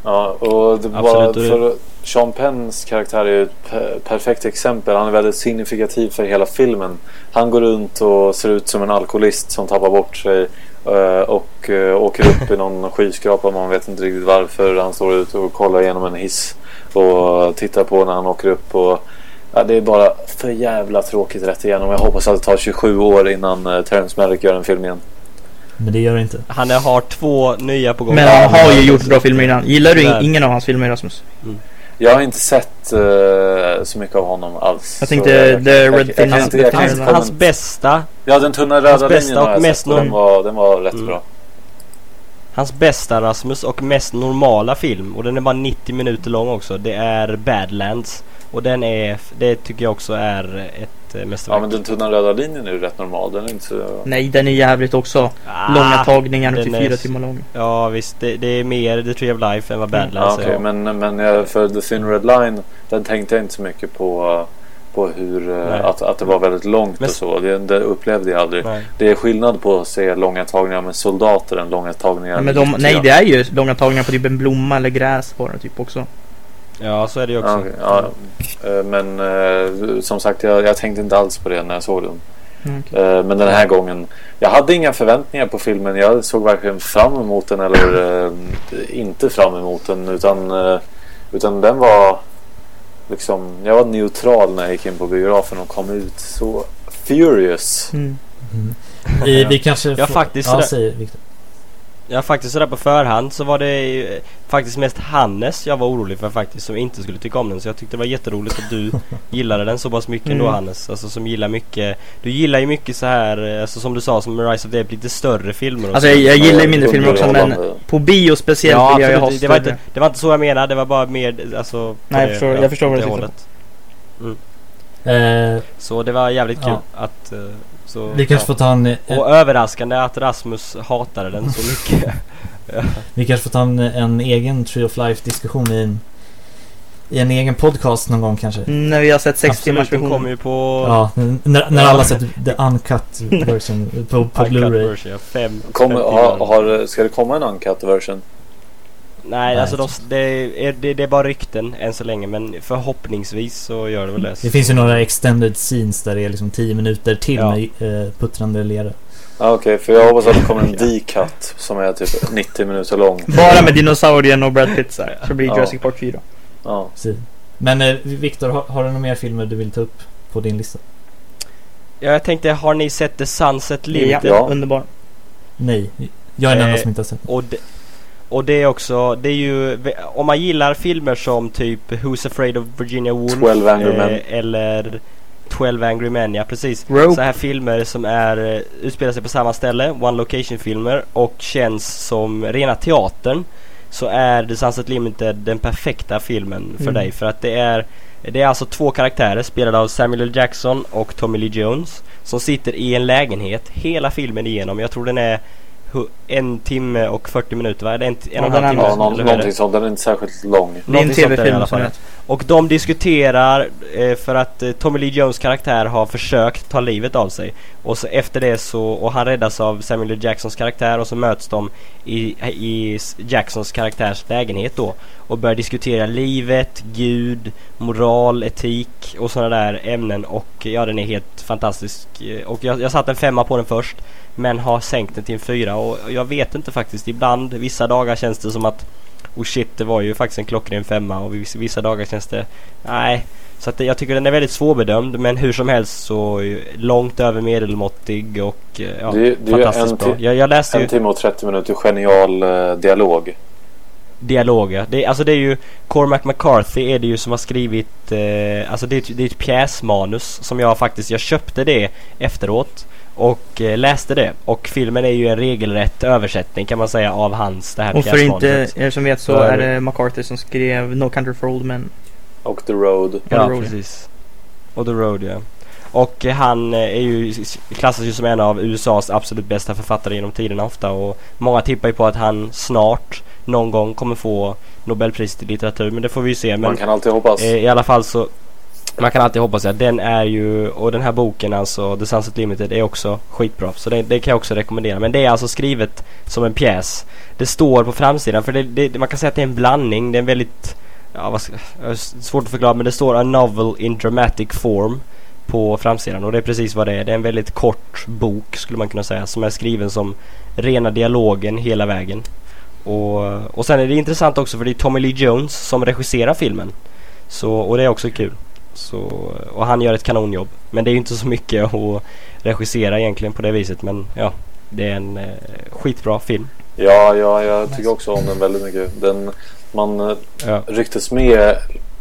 Ja, och det Absolut, var för Sean Penns karaktär är ju ett per- perfekt exempel. Han är väldigt signifikativ för hela filmen. Han går runt och ser ut som en alkoholist som tappar bort sig och eh, åker upp i någon skyskrapa. Man vet inte riktigt varför. Han står ute och kollar igenom en hiss och tittar på när han åker upp. Och, ja, det är bara för jävla tråkigt rätt igenom. Jag hoppas att det tar 27 år innan uh, Terrence Malick gör en film igen. Men det gör det inte. Han har två nya på gång. Men han har ju gjort bra filmer innan. Gillar du ingen av hans filmer Rasmus? Jag har inte sett eh, så mycket av honom alls. Jag tänkte jag- The jag- Red jag- Thin jag kan inte- jag kan Line. inte Hans, hans bästa Ja, den tunna Hans röda bästa linjen har och jag mest sett den var, den var rätt Mm. bra. Hans bästa Rasmus och mest normala film och den är bara 90 minuter lång också. Det är Badlands. Och den är, det tycker jag också är ett eh, Ja, mästerverk. men den tunna röda linjen är ju rätt normal. Den är inte så... Nej, den är jävligt också. Ah, Långa tagningar upp till fyra timmar lång. Ja visst, det, det är mer The Tree of Life än vad Mm. Badlands Ja, okej, är. men, men jag- för The Thin Red Line, den tänkte jag inte så mycket på, på hur, eh, Nej. att, att det var väldigt långt Men- och så. Det, det upplevde jag aldrig. Nej. Det är skillnad på att se långa tagningar med soldater än långa tagningar Ja, men med de, giftiga. nej, det är ju långa tagningar på typ en blomma eller gräs bara typ också. Ja så är det ju också. Ja, ja, eh, men eh, som sagt, jag, jag tänkte inte alls på det när jag såg den. Mm, okej. Eh, Men den här gången, jag hade inga förväntningar på filmen. Jag såg verkligen fram emot den eller eh, inte fram emot den. Utan, eh, utan den var liksom, jag var neutral när jag gick in på biografen och kom ut så furious. Mm. Mm. Vi, vi kanske... Ja, får- faktiskt Ja, säger Victor. Ja faktiskt sådär på förhand så var det ju, eh, faktiskt mest Hannes jag var orolig för faktiskt som inte skulle tycka om den. Så jag tyckte det var jätteroligt att du gillade den så pass mycket ändå Mm. Hannes. Alltså som gillar mycket, du gillar ju mycket så här, eh, alltså som du sa som Rise of the Dead, lite större filmer och Alltså så. jag, jag gillar ju mindre filmer också men underhållande. på bio speciellt Ja vill jag ha det var, inte, det var inte så jag menade, det var bara mer alltså Nej, jag det, förstår- jag förstår vad du syftar på. hållet. Eh, Så det var jävligt kul Ja. att... eh, Så, vi kanske får ta en... en Och överraskande att Rasmus hatade den så mycket. Vi kanske får ta en, en egen Tree of Life diskussion i en, i en egen podcast någon gång kanske. Mm, När vi har sett sex timmars Absolut, den kommer ju på... Ja, när, när Ja. alla sett the uncut version på, på Uncut Blu-ray. version, ja, fem, Kommer, fem har, har, ska det komma en uncut version? Nej, Nej, alltså de, det, är, det, det är bara rykten än så länge men förhoppningsvis så gör det väl det. Det finns ju några extended scenes där det är liksom 10 minuter till Ja. med eh, puttrande lera. Ja, Okej, för jag hoppas att det kommer en D-cut som är typ 90 minuter lång. Bara med dinosaurien och Brad Pitt så, här, så blir Ja. Jurassic Park 4. Ja. Men eh, Viktor, har, har du några mer filmer du vill ta upp på din lista? Ja, jag tänkte, har ni sett The Sunset Ja, Limited? Ja. underbar. Nej, jag är den enda Eh, som inte har sett. Det, och det är också, det är ju, om man gillar filmer som typ Who's Afraid of Virginia Woolf 12 Angry Men. eh, eller 12 Angry Men, ja precis. Rope. Så här filmer som är, eh, utspelar sig på samma ställe, one location filmer och känns som rena teatern. Så är The Sunset Limited den perfekta filmen för Mm. dig för att det är det är alltså två karaktärer spelade av Samuel L. Jackson och Tommy Lee Jones som sitter i en lägenhet hela filmen igenom. Jag tror den är en timme och 40 minuter va? Är det en, en och en halv timme? Ja, någon, någonting sånt. Den är inte särskilt lång. Det är en tv-film alla som rätt. Och de diskuterar eh, för att eh, Tommy Lee Jones karaktär har försökt ta livet av sig. Och så efter det så, och han räddas av Samuel L. Jacksons karaktär och så möts de i, i Jacksons karaktärs lägenhet då. Och börjar diskutera livet, Gud, moral, etik och sådana där ämnen. Och ja, den är helt fantastisk. Eh, och jag, jag satte en femma på den först. Men har sänkt den till en fyra och jag vet inte faktiskt. Ibland, vissa dagar känns det som att Oh shit, det var ju faktiskt en klockren femma och vissa, vissa dagar känns det... Nej. Så att jag tycker den är väldigt svårbedömd men hur som helst så ju långt över medelmåttig och eh, ja, Det det ju fantastiskt bra. Jag, jag läste ju En timme och 30 minuter genial eh, dialog. Dialoger. Det, alltså det är ju Cormac McCarthy är det ju som har skrivit eh, Alltså det är, ett- det är ett pjäsmanus som jag faktiskt, jag köpte det efteråt och eh, läste det. Och filmen är ju en regelrätt översättning kan man säga av hans det här Och för inte er som vet så Så är det- McCarthy som skrev No Country for Old Men. Och The Road. Ja, The Road. precis. Och The Road ja. Och han eh, är ju, klassas ju som en av USAs absolut bästa författare genom tiderna ofta och många tippar ju på att han snart någon gång kommer få Nobelpriset i litteratur men det får vi ju se. Men Man kan alltid hoppas. eh, i alla fall så man kan alltid hoppas att den är ju och den här boken alltså The Sunset Limited är också skitbra. Så det, det kan jag också rekommendera. Men det är alltså skrivet som en pjäs. Det står på framsidan för det, det, man kan säga att det är en blandning. Det är en väldigt Ja, vad svårt att förklara men det står A novel in dramatic form på framsidan och det är precis vad det är. Det är en väldigt kort bok skulle man kunna säga som är skriven som rena dialogen hela vägen. Och, och sen är det intressant också för det är Tommy Lee Jones som regisserar filmen. Så, och det är också kul. Så, och han gör ett kanonjobb. Men det är ju inte så mycket att regissera egentligen på det viset. Men ja, det är en eh, skitbra film. Ja, ja, jag tycker också om den väldigt mycket. Den, man eh, Ja. rycktes med.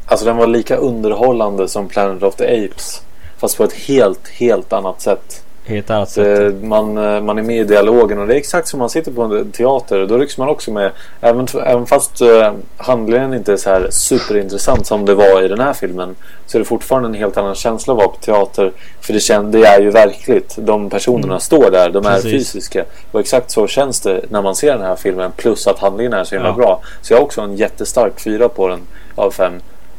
Alltså den var lika underhållande som Planet of the Apes. Fast på ett helt, helt annat sätt. Helt annat sätt. Det, man, eh, man är med i dialogen och det är exakt som man sitter på en teater. Då rycks man också med. Även, även fast uh, handlingen inte är så här superintressant som det var i den här filmen. Så är det fortfarande en helt annan känsla att vara på teater. För det, kän, det är ju verkligt. De personerna står där. De är Precis. fysiska. Och exakt så känns det när man ser den här filmen. Plus att handlingen är så himla Ja. bra. Så jag har också en jättestark fyra på den av fem.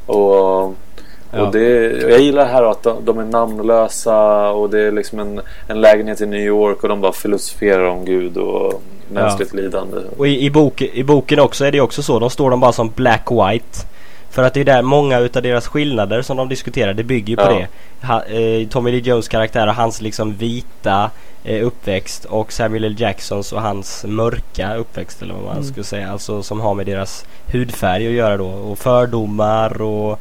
Och Ja. och det, jag gillar här att de, de är namnlösa och det är liksom en, en lägenhet i New York och de bara filosoferar om Gud och mänskligt lidande. Och i, i, bok, i boken också är det också så. De står de bara som black white. För att det är där många utav deras skillnader som de diskuterar, det bygger ju på Ja. det. Ha, eh, Tommy Lee Jones karaktär och hans liksom vita eh, uppväxt och Samuel L. Jacksons och hans mörka uppväxt eller vad man Mm. skulle säga. Alltså som har med deras hudfärg att göra då. Och fördomar och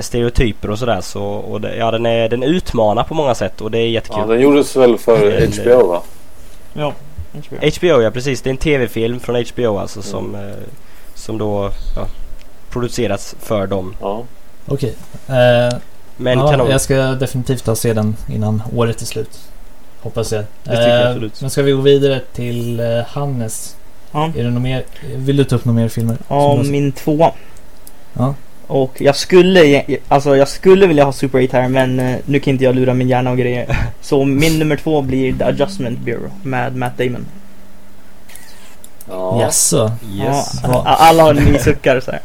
stereotyper och sådär. Så, och det, ja, den, är, den utmanar på många sätt och det är jättekul. Ja, den gjordes väl för HBO va? Ja. HBO ja precis, det är en tv-film från HBO alltså Mm. som, eh, som då ja, producerats för dem. Ja. Okej. Eh, Men ja, kanon. jag ska definitivt ta se den innan året är slut. Hoppas jag. Det tycker jag Eh, absolut. Men ska vi gå vidare till eh, Hannes? Ja. Är det något mer? Vill du ta upp några mer filmer? Ja, min tvåa. Ja. Och jag skulle, alltså jag skulle vilja ha Super 8 här men eh, nu kan inte jag lura min hjärna och grejer. Så min nummer två blir The Adjustment Bureau med Matt Damon. ja. Jaså? Yes. Ja, alla har ni suckar så här.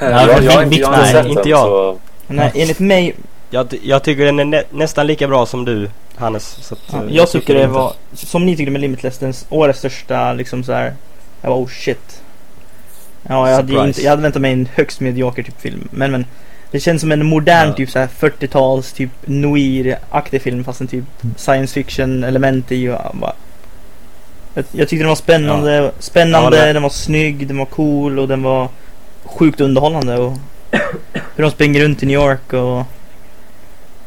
jag, Ja, jag, jag, jag nej, inte jag. så... Nej, enligt mig, Jag, jag tycker den är nä, nästan lika bra som du Hannes. Så att, ja, eh, jag tycker det inte- var, som ni tyckte med Limitless, den årets största liksom så här. Jag var oh shit. Ja, jag hade, Surprise. inte, jag hade väntat mig en högst medioker typ film. Men men. Det känns som en modern Ja. typ så här 40-tals typ noir-aktig film fast en typ Mm. science fiction element i och bara, jag, jag tyckte den var spännande, spännande, Ja, det- den var snygg, den var cool och den var sjukt underhållande och hur de springer runt i New York och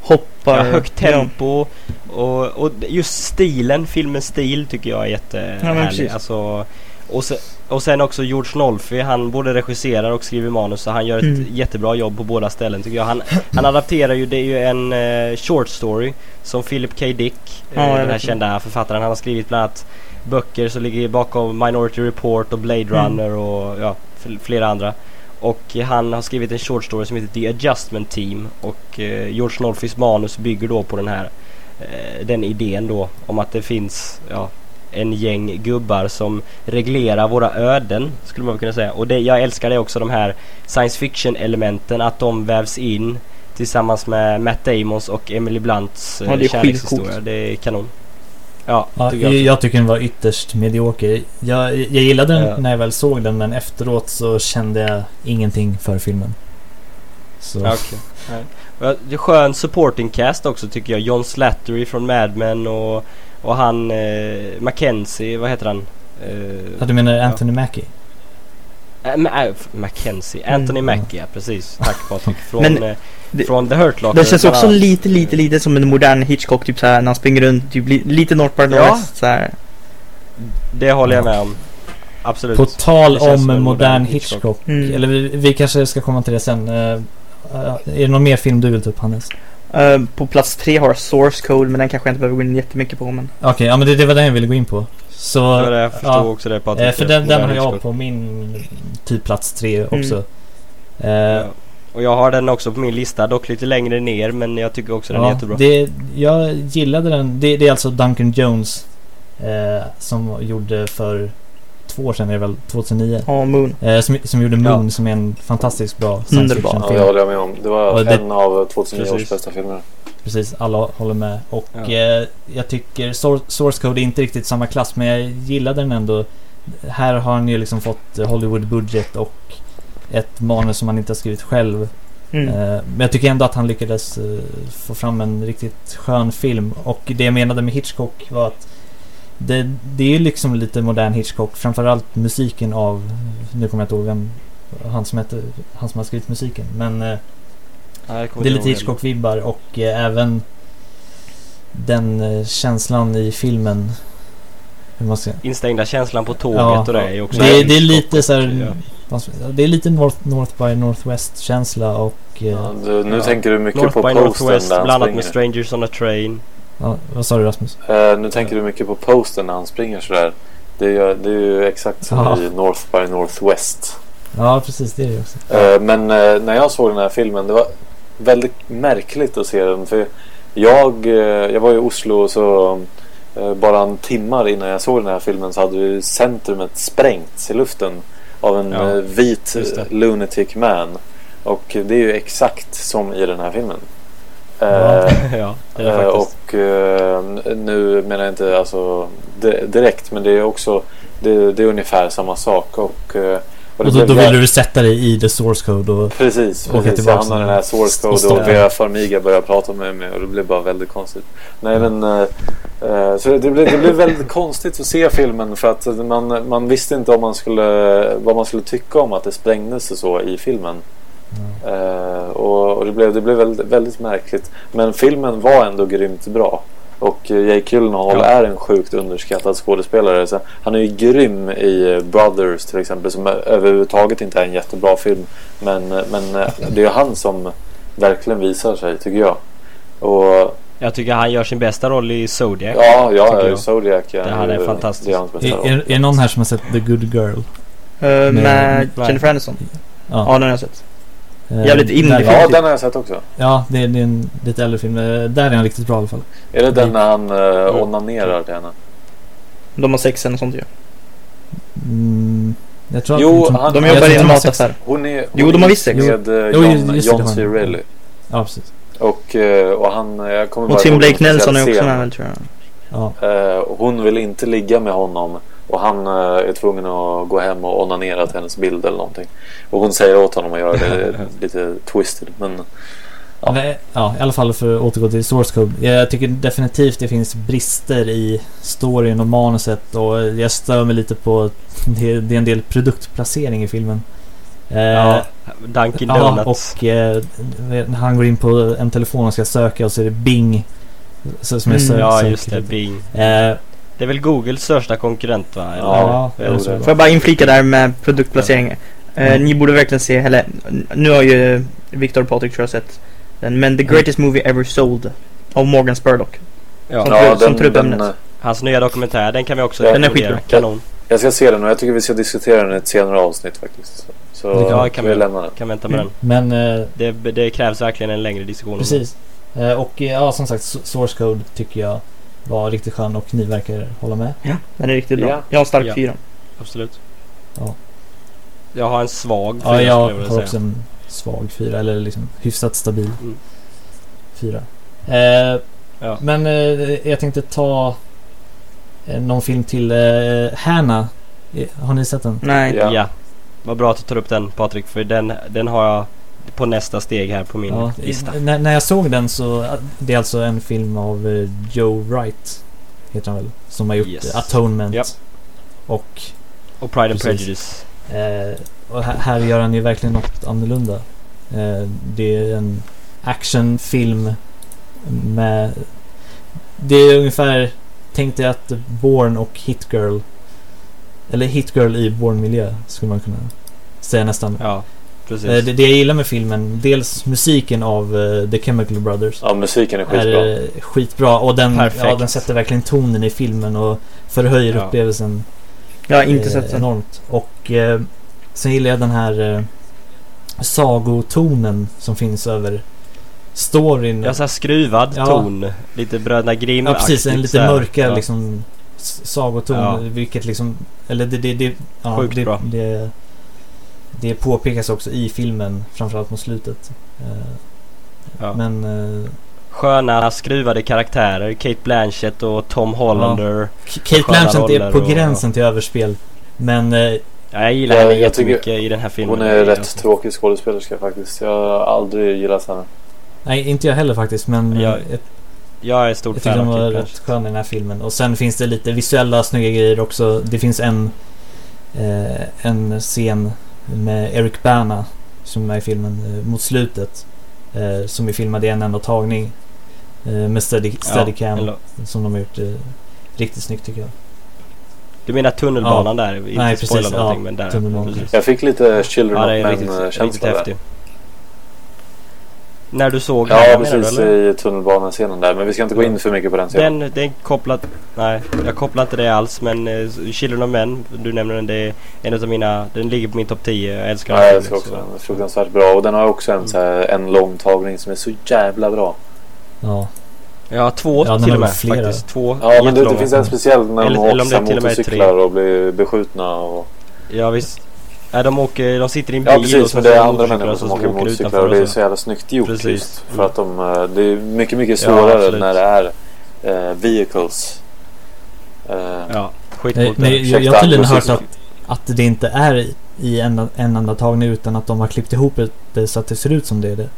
hoppar. Ja, högt Ja. tempo och, och just stilen, filmens stil tycker jag är jättehärlig. precis. alltså, och, se, och sen också George Nolfi, han både regisserar och skriver manus så han gör ett Mm. jättebra jobb på båda ställen tycker jag. Han, han adapterar ju, det är ju en eh, short story som Philip K. Dick, Ja, eh, jag den här kända författaren, han har skrivit bland annat böcker som ligger bakom Minority Report och Blade Mm. Runner och ja, fl- flera andra. Och han har skrivit en short story som heter The Adjustment Team och eh, George Nolfis manus bygger då på den här den idén då om att det finns ja, en gäng gubbar som reglerar våra öden skulle man kunna säga. Och det, jag älskar det också de här science fiction elementen att de vävs in tillsammans med Matt Damons och Emily Blunts eh, Ja, det är kärlekshistoria. Det är kanon. Ja, Ja, tycker jag, jag. tycker den var ytterst medioker. Jag, jag gillade den Ja. när jag väl såg den men efteråt så kände jag ingenting för filmen. Så, Ja. Och Det är skön supporting cast också tycker jag. John Slattery från Mad Men och, och han eh, Mackenzie, vad heter han? Eh, Ja, du menar Anthony Mackie? Äh, Ma- äh, Mackenzie, Anthony Mm. Mackie ja, precis. Tack Patrik. Från, Men eh, det- från The Hurt Locker. Det känns också annat. lite, lite, lite som en modern Hitchcock typ så här när han springer runt typ li, lite North by Ja. Northwest så här. Det håller jag med om. Absolut. På tal om en modern modern Hitchcock. Hitchcock. Mm. Eller vi, vi kanske ska komma till det sen. Eh, är det någon mer film du vill ta upp Hannes? Eh, på plats tre har jag Source Code men den kanske jag inte behöver gå in jättemycket på men. Okej, ja men det, det var den jag ville gå in på. Så... Det var det jag förstod ja, också det Patrik. eh, för den, den har jag på min typ plats tre också. Eh, Ja. Och jag har den också på min lista, dock lite längre ner men jag tycker också den är jättebra. det, jag gillade den. Det, det är alltså Duncan Jones eh, som gjorde för två år sedan, är det väl 2009. Ja, Moon. Eh, som, som gjorde Moon Ja. som är en fantastiskt bra science Underbar. fiction Ja, det håller jag med om. Det var Och det- en av 2009 års Precis. bästa filmer. Precis, alla håller med. Och Ja. eh, jag tycker Source Code är inte riktigt samma klass men jag gillade den ändå. Här har han ju liksom fått Hollywood budget och ett manus som han inte har skrivit själv. Mm. Eh, men jag tycker ändå att han lyckades eh, få fram en riktigt skön film. Och det jag menade med Hitchcock var att det, det är ju liksom lite modern Hitchcock. Framförallt musiken av, nu kommer jag inte ihåg vem, han som, heter, han som har skrivit musiken. Men eh, det är lite. Hitchcock-vibbar och eh, även den eh, känslan i filmen. Hur man ska, Instängda känslan på tåget Ja. och det är också det, är- det är lite så här, ja. det är lite North, North by Northwest känsla och... Ja, du, nu Ja. tänker du mycket North på by posten Northwest blandat med Strangers on a Train. Ja, vad sa du Rasmus? Eh, nu tänker du mycket på posten när han springer sådär. Det är, det är ju exakt som Ja. i North by Northwest. Ja precis, det är det också. Eh, men eh, när jag såg den här filmen, det var väldigt märkligt att se den. För jag, jag var i Oslo så bara en timmar innan jag såg den här filmen så hade ju centrumet sprängts i luften av en Ja, vit lunatic man. Och det är ju exakt som i den här filmen. Ja. Eh, ja, det Eh, och eh, nu menar jag inte alltså di- direkt men det är också det, det är ungefär samma sak och, och Och då, då vill du sätta dig i the source code och... Precis, åka precis. Jag tillbaka hamnade i den här source och code och. Vera Farmiga började prata med mig och det blev bara väldigt konstigt. Nej men eh, eh, så det blev, det blev väldigt konstigt att se filmen för att man, man visste inte om man skulle, vad man skulle tycka om att det sprängdes och så i filmen. Eh, och, och det blev, det blev väldigt, väldigt märkligt. Men filmen var ändå grymt bra. Och eh, Jake Gyllenhaal Ja. är en sjukt underskattad skådespelare. Så han är ju grym i eh, Brothers till exempel. Som överhuvudtaget inte är en jättebra film. Men, men det är ju han som verkligen visar sig tycker jag. Och Jag tycker han gör sin bästa roll i Zodiac. ja, ja. Zodiac. Det här är ju- fantastiskt. Det är hans bästa Är, roll. är, är det någon här som har sett The Good Girl? Eh, med Nej. Jennifer Aniston. Ja, den har jag sett. Eh, Jävligt indie där- film. Ja, den har jag sett också. Ja, det är, det är en lite äldre film. Eh, Där är han riktigt bra i alla fall. Är det den när han uh, onanerar till henne? De har sex eller sånt ju. Mm, jag tror Jo, att han- De jobbar i en mataffär. Hon är, hon Jo, de har visst sex. Med uh, Jo, John, John C. Reilly. Ja, precis. Och, och han, jag kommer Och bara Tim Blake Nelson är också med tror jag. Ja. Hon vill inte ligga med honom och han eh, är tvungen att gå hem och onanera till hennes bild eller någonting. Och hon säger åt honom att göra det. Lite twisted. Men Ja. Men, ja, i alla fall för att återgå till source code. Jag tycker definitivt det finns brister i storyn och manuset och jag stör mig lite på det, det är en del produktplacering i filmen. Eh, Ja, Dunkin ja, Donuts. och eh, han går in på en telefon och ska söka och så är det Bing. Så, som är Mm, ja, just det. Bing. Eh, Det är väl Googles största konkurrent va? Eller? Ja, Eller jo, så. det. Får jag bara inflika där med produktplaceringar. Eh, Mm. Ni borde verkligen se, eller nu har ju Victor och Patrik tror jag sett den, men The Greatest Movie Ever Sold av Morgan Spurlock. Ja. Som- ja, tar upp ämnet. eh, Hans nya dokumentär, den kan vi också Den är rekommendera. skitbra. Kanon. jag ska se den och jag tycker vi ska diskutera den i ett senare avsnitt faktiskt. Så Det kan- Ja, kan vi vi- lämna den. Kan vänta med Mm. den. men eh, Det, det krävs verkligen en längre diskussion Precis. Eh, Och ja, som sagt, so- source code tycker jag var riktigt skön och ni verkar hålla med. Ja, den är riktigt bra. Ja. Jag har en stark Ja. fyra. Absolut. Ja. Jag har en svag Ja, fyra, jag skulle vilja har säga. också en svag fyra, eller liksom hyfsat stabil Mm. fyra. Eh, Ja. Men eh, jag tänkte ta eh, någon film till. Eh, Hanna. Eh, Har ni sett den? Nej. Ja. Ja. Vad bra att du tar upp den Patrik, för den, den har jag på nästa steg här på min Ja, lista. eh, när, när jag såg den så, det är alltså en film av eh, Joe Wright. Heter han väl? Som har gjort Yes. eh, Atonement. Japp. Och Och Pride and Precis. Prejudice. Eh, och här, här gör han ju verkligen något annorlunda. Eh, det är en actionfilm med... Det är ungefär... Tänk dig att Born och Hit Girl... Eller Hit Girl i Born-miljö skulle man kunna säga nästan. Ja, precis. Eh, det, det jag gillar med filmen, dels musiken av eh, The Chemical Brothers. Ja, musiken är skitbra. Är eh, skitbra och den, Perfekt. ja, den sätter verkligen tonen i filmen och förhöjer Ja. upplevelsen Jag har inte eh, sett den. enormt. Och eh, sen gillar jag den här... Eh, sagotonen som finns över storyn. Ja, så här skruvad Ja. ton. Lite Bröderna Grimm Ja precis, en lite mörkare Ja. liksom sagoton. Ja. Vilket liksom, eller det, det, det, ja, Sjukt det, bra. det, det påpekas också i filmen, framförallt mot slutet. Eh, Ja. Men eh, Sköna skruvade karaktärer. Kate Blanchett och Tom Hollander. K- Kate Blanchett är på och- gränsen till överspel. Men eh, Ja, jag gillar Ja, henne jag tycker jättemycket i den här filmen. Hon är rätt Alltså, tråkig skådespelerska faktiskt. Jag har aldrig gillat henne. nej, inte jag heller faktiskt. Men Jag- jag, jag, Jag är stort tycker fan de av var Kate rätt Blanchett. sköna i den här filmen. Och sen finns det lite visuella snygga grejer också. Det finns en, eh, en scen med Eric Bana som är i filmen eh, mot slutet. Eh, som är filmad i en enda tagning. Eh, med steady, steadicam. eller- Som de har gjort eh, riktigt snyggt tycker jag. Du menar tunnelbanan där? Inte Nej, precis, ja, men där. Jag fick lite Children Ja, of Men-känsla där. häftig. När du såg Ja, menar precis. du? I tunnelbanescenen där. Men vi ska inte gå in för mycket på den scenen. Den, den kopplat... Nej, jag kopplar inte det alls men uh, Children of Men, du nämner den, det är en av mina... Den ligger på min topp 10. Jag älskar Ja, den jag filmen, älskar också så- den. Fruktansvärt bra. Och den har också en, så här, en lång tagning som är så jävla bra. Ja, Ja, två Ja, till och med flera. faktiskt. Två Ja, men det, det finns en speciell när de åker här motorcyklar och blir beskjutna. Och... Ja, visst. Ja, de åker... De sitter i en bil Ja, precis. Men det är andra människor som åker motorcyklar och det är så jävla snyggt gjort Precis. just. För att de... eh, Det är mycket, mycket Ja, svårare absolut. när det är eh, vehicles. Eh, Ja, Nej, skitcoolt. det. jag, jag har tydligen hört att, att det inte är i- i en, en enda tagning utan att de har klippt ihop det så att det ser ut som det är det.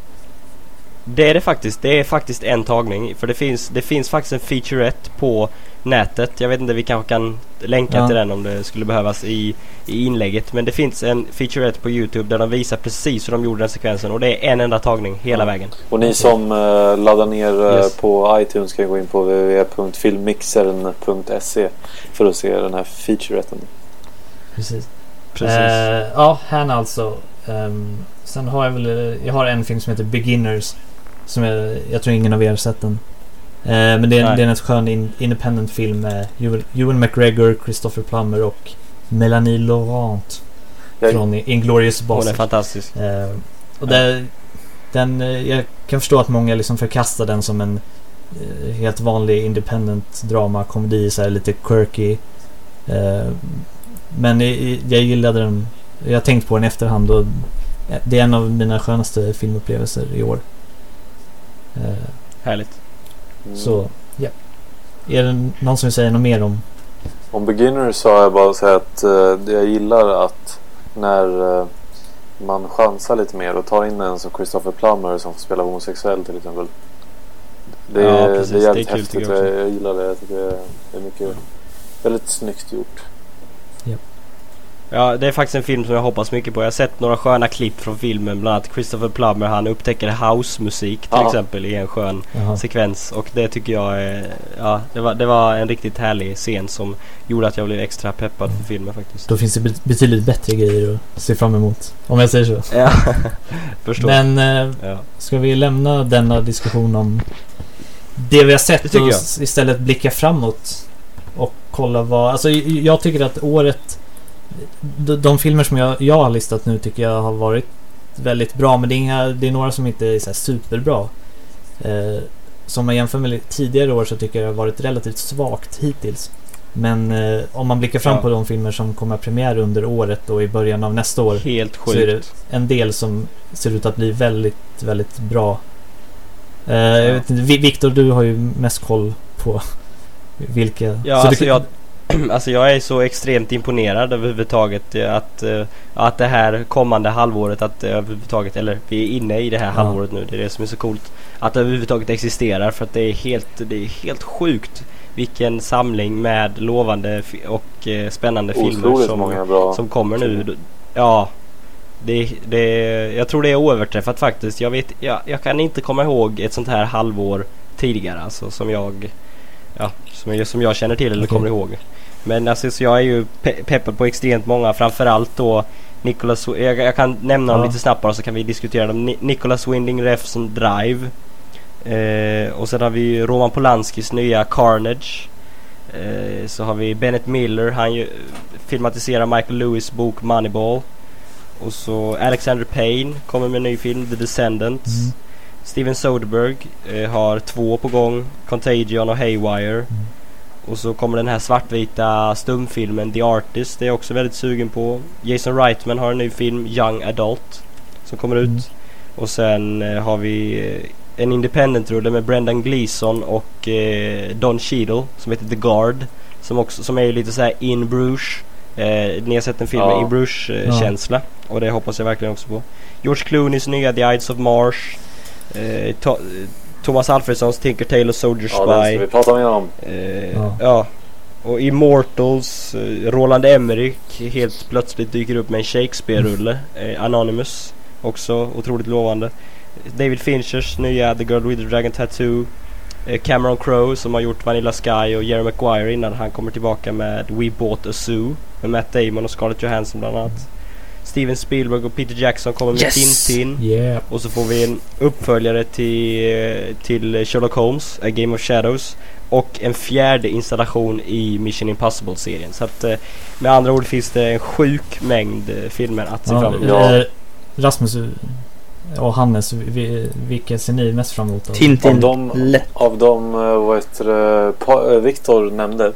Det är det faktiskt. Det är faktiskt en tagning. För det finns, det finns faktiskt en featurette på nätet. Jag vet inte, vi kanske kan länka Ja. till den om det skulle behövas i, i inlägget. Men det finns en featurette på Youtube där de visar precis hur de gjorde den sekvensen. Och det är en enda tagning hela Ja. vägen. Och ni som eh, laddar ner eh, Yes. på iTunes kan gå in på www.filmmixern.se för att se den här featuretten. Precis. Precis. Eh, ja, här alltså. Ehm, sen har jag väl, jag har en film som heter Beginners. Som jag, jag tror ingen av er har sett den. Eh, men det är, Nej. det är en skön in, independent film med Ewan, McGregor, Christopher Plummer och Melanie Laurent. Jag, Från Inglourious Hon är Basterds. fantastisk. Eh, och det, den, eh, jag kan förstå att många liksom förkastar den som en eh, helt vanlig independent drama, komedi, så här lite quirky. Eh, men jag gillade den. Jag har tänkt på den i efterhand och eh, det är en av mina skönaste filmupplevelser i år. Eh, Härligt. mm. så, ja. Är det någon som vill säga något mer om? Om beginners sa jag bara säga att eh, jag gillar att när eh, man chansar lite mer och tar in en som Christopher Plummer som får spela homosexuell till exempel. Det Ja, är, precis. det är jävligt Det är kul, häftigt. Jag, jag gillar det. Jag tycker det är mycket, väldigt snyggt gjort. Ja, det är faktiskt en film som jag hoppas mycket på. Jag har sett några sköna klipp från filmen. Bland annat Christopher Plummer. Han upptäcker housemusik till Ja. exempel i en skön Jaha. sekvens. Och det tycker jag är... Ja, det var, det var en riktigt härlig scen som gjorde att jag blev extra peppad för filmen faktiskt. Då finns det bet- betydligt bättre grejer att se fram emot. Om jag säger så. Ja, förstår. Men eh, Ja. Ska vi lämna denna diskussion om det vi har sett och istället blicka framåt och kolla vad... Alltså jag tycker att året... De, de filmer som jag, jag har listat nu tycker jag har varit väldigt bra men det är, inga, det är några som inte är så superbra. Eh, som man jämför med tidigare år så tycker jag det har varit relativt svagt hittills. Men eh, om man blickar fram Ja. på de filmer som kommer premiär under året och i början av nästa år Helt så är det sjukt. en del som ser ut att bli väldigt, väldigt bra. Eh, Vi- Viktor, du har ju mest koll på vilka. Ja, Så du alltså kan- jag, alltså jag är så extremt imponerad överhuvudtaget eh, att, eh, att det här kommande halvåret att eh, överhuvudtaget, eller vi är inne i det här Ja. halvåret nu, det är det som är så coolt. Att det överhuvudtaget existerar för att det är helt, det är helt sjukt vilken samling med lovande och spännande filmer som, som kommer nu. Ja, det, det, jag tror det är oöverträffat faktiskt. Jag, vet, jag, jag kan inte komma ihåg ett sånt här halvår tidigare alltså som jag, ja, som som jag känner till eller Okej. kommer ihåg. Men alltså, så jag är ju pe- peppad på extremt många, framförallt då Nicholas, jag, jag kan nämna dem Ja. lite snabbt bara så kan vi diskutera dem. Ni, Nicholas Winding Refn Drive. Eh, och sen har vi Roman Polanskis nya Carnage. Eh, så har vi Bennett Miller, han ju filmatiserar Michael Lewis bok Moneyball. Och så Alexander Payne kommer med en ny film, The Descendants. Mm. Steven Soderbergh eh, har två på gång, Contagion och Haywire. Mm. Och så kommer den här svartvita stumfilmen The Artist, det är jag också väldigt sugen på. Jason Reitman har en ny film, Young Adult, som kommer ut. Mm. Och sen eh, har vi eh, en independent-rulle med Brendan Gleeson och eh, Don Cheadle som heter The Guard. Som, också, som är lite så här in Bruges. Eh, ni har sett en film Ja. med in Bruges eh, Ja. känsla. Och det hoppas jag verkligen också på. George Clooneys nya The Ides of Mars. Eh, to- Thomas Alfredsons Tinker Tailor Soldier Ja, den Spy. vi prata mer om. Eh, Ja. ja. Och Immortals, eh, Roland Emmerich helt plötsligt dyker upp med en Shakespeare-rulle. Eh, Anonymous, också otroligt lovande. David Finchers nya The Girl with the Dragon Tattoo. Eh, Cameron Crowe som har gjort Vanilla Sky och Jerry Maguire innan han kommer tillbaka med We Bought a Zoo. Med Matt Damon och Scarlett Johansson bland annat. Steven Spielberg och Peter Jackson kommer med Yes! Tintin. Yeah. Och så får vi en uppföljare till, eh, till Sherlock Holmes, A Game of Shadows. Och en fjärde installation i Mission Impossible-serien. Så att eh, med andra ord finns det en sjuk mängd eh, filmer att se Ja, fram emot. Ja. Rasmus och Hannes, vi- vilka ser ni mest fram emot? av? Tintin. Av de, av de vad heter Victor nämnde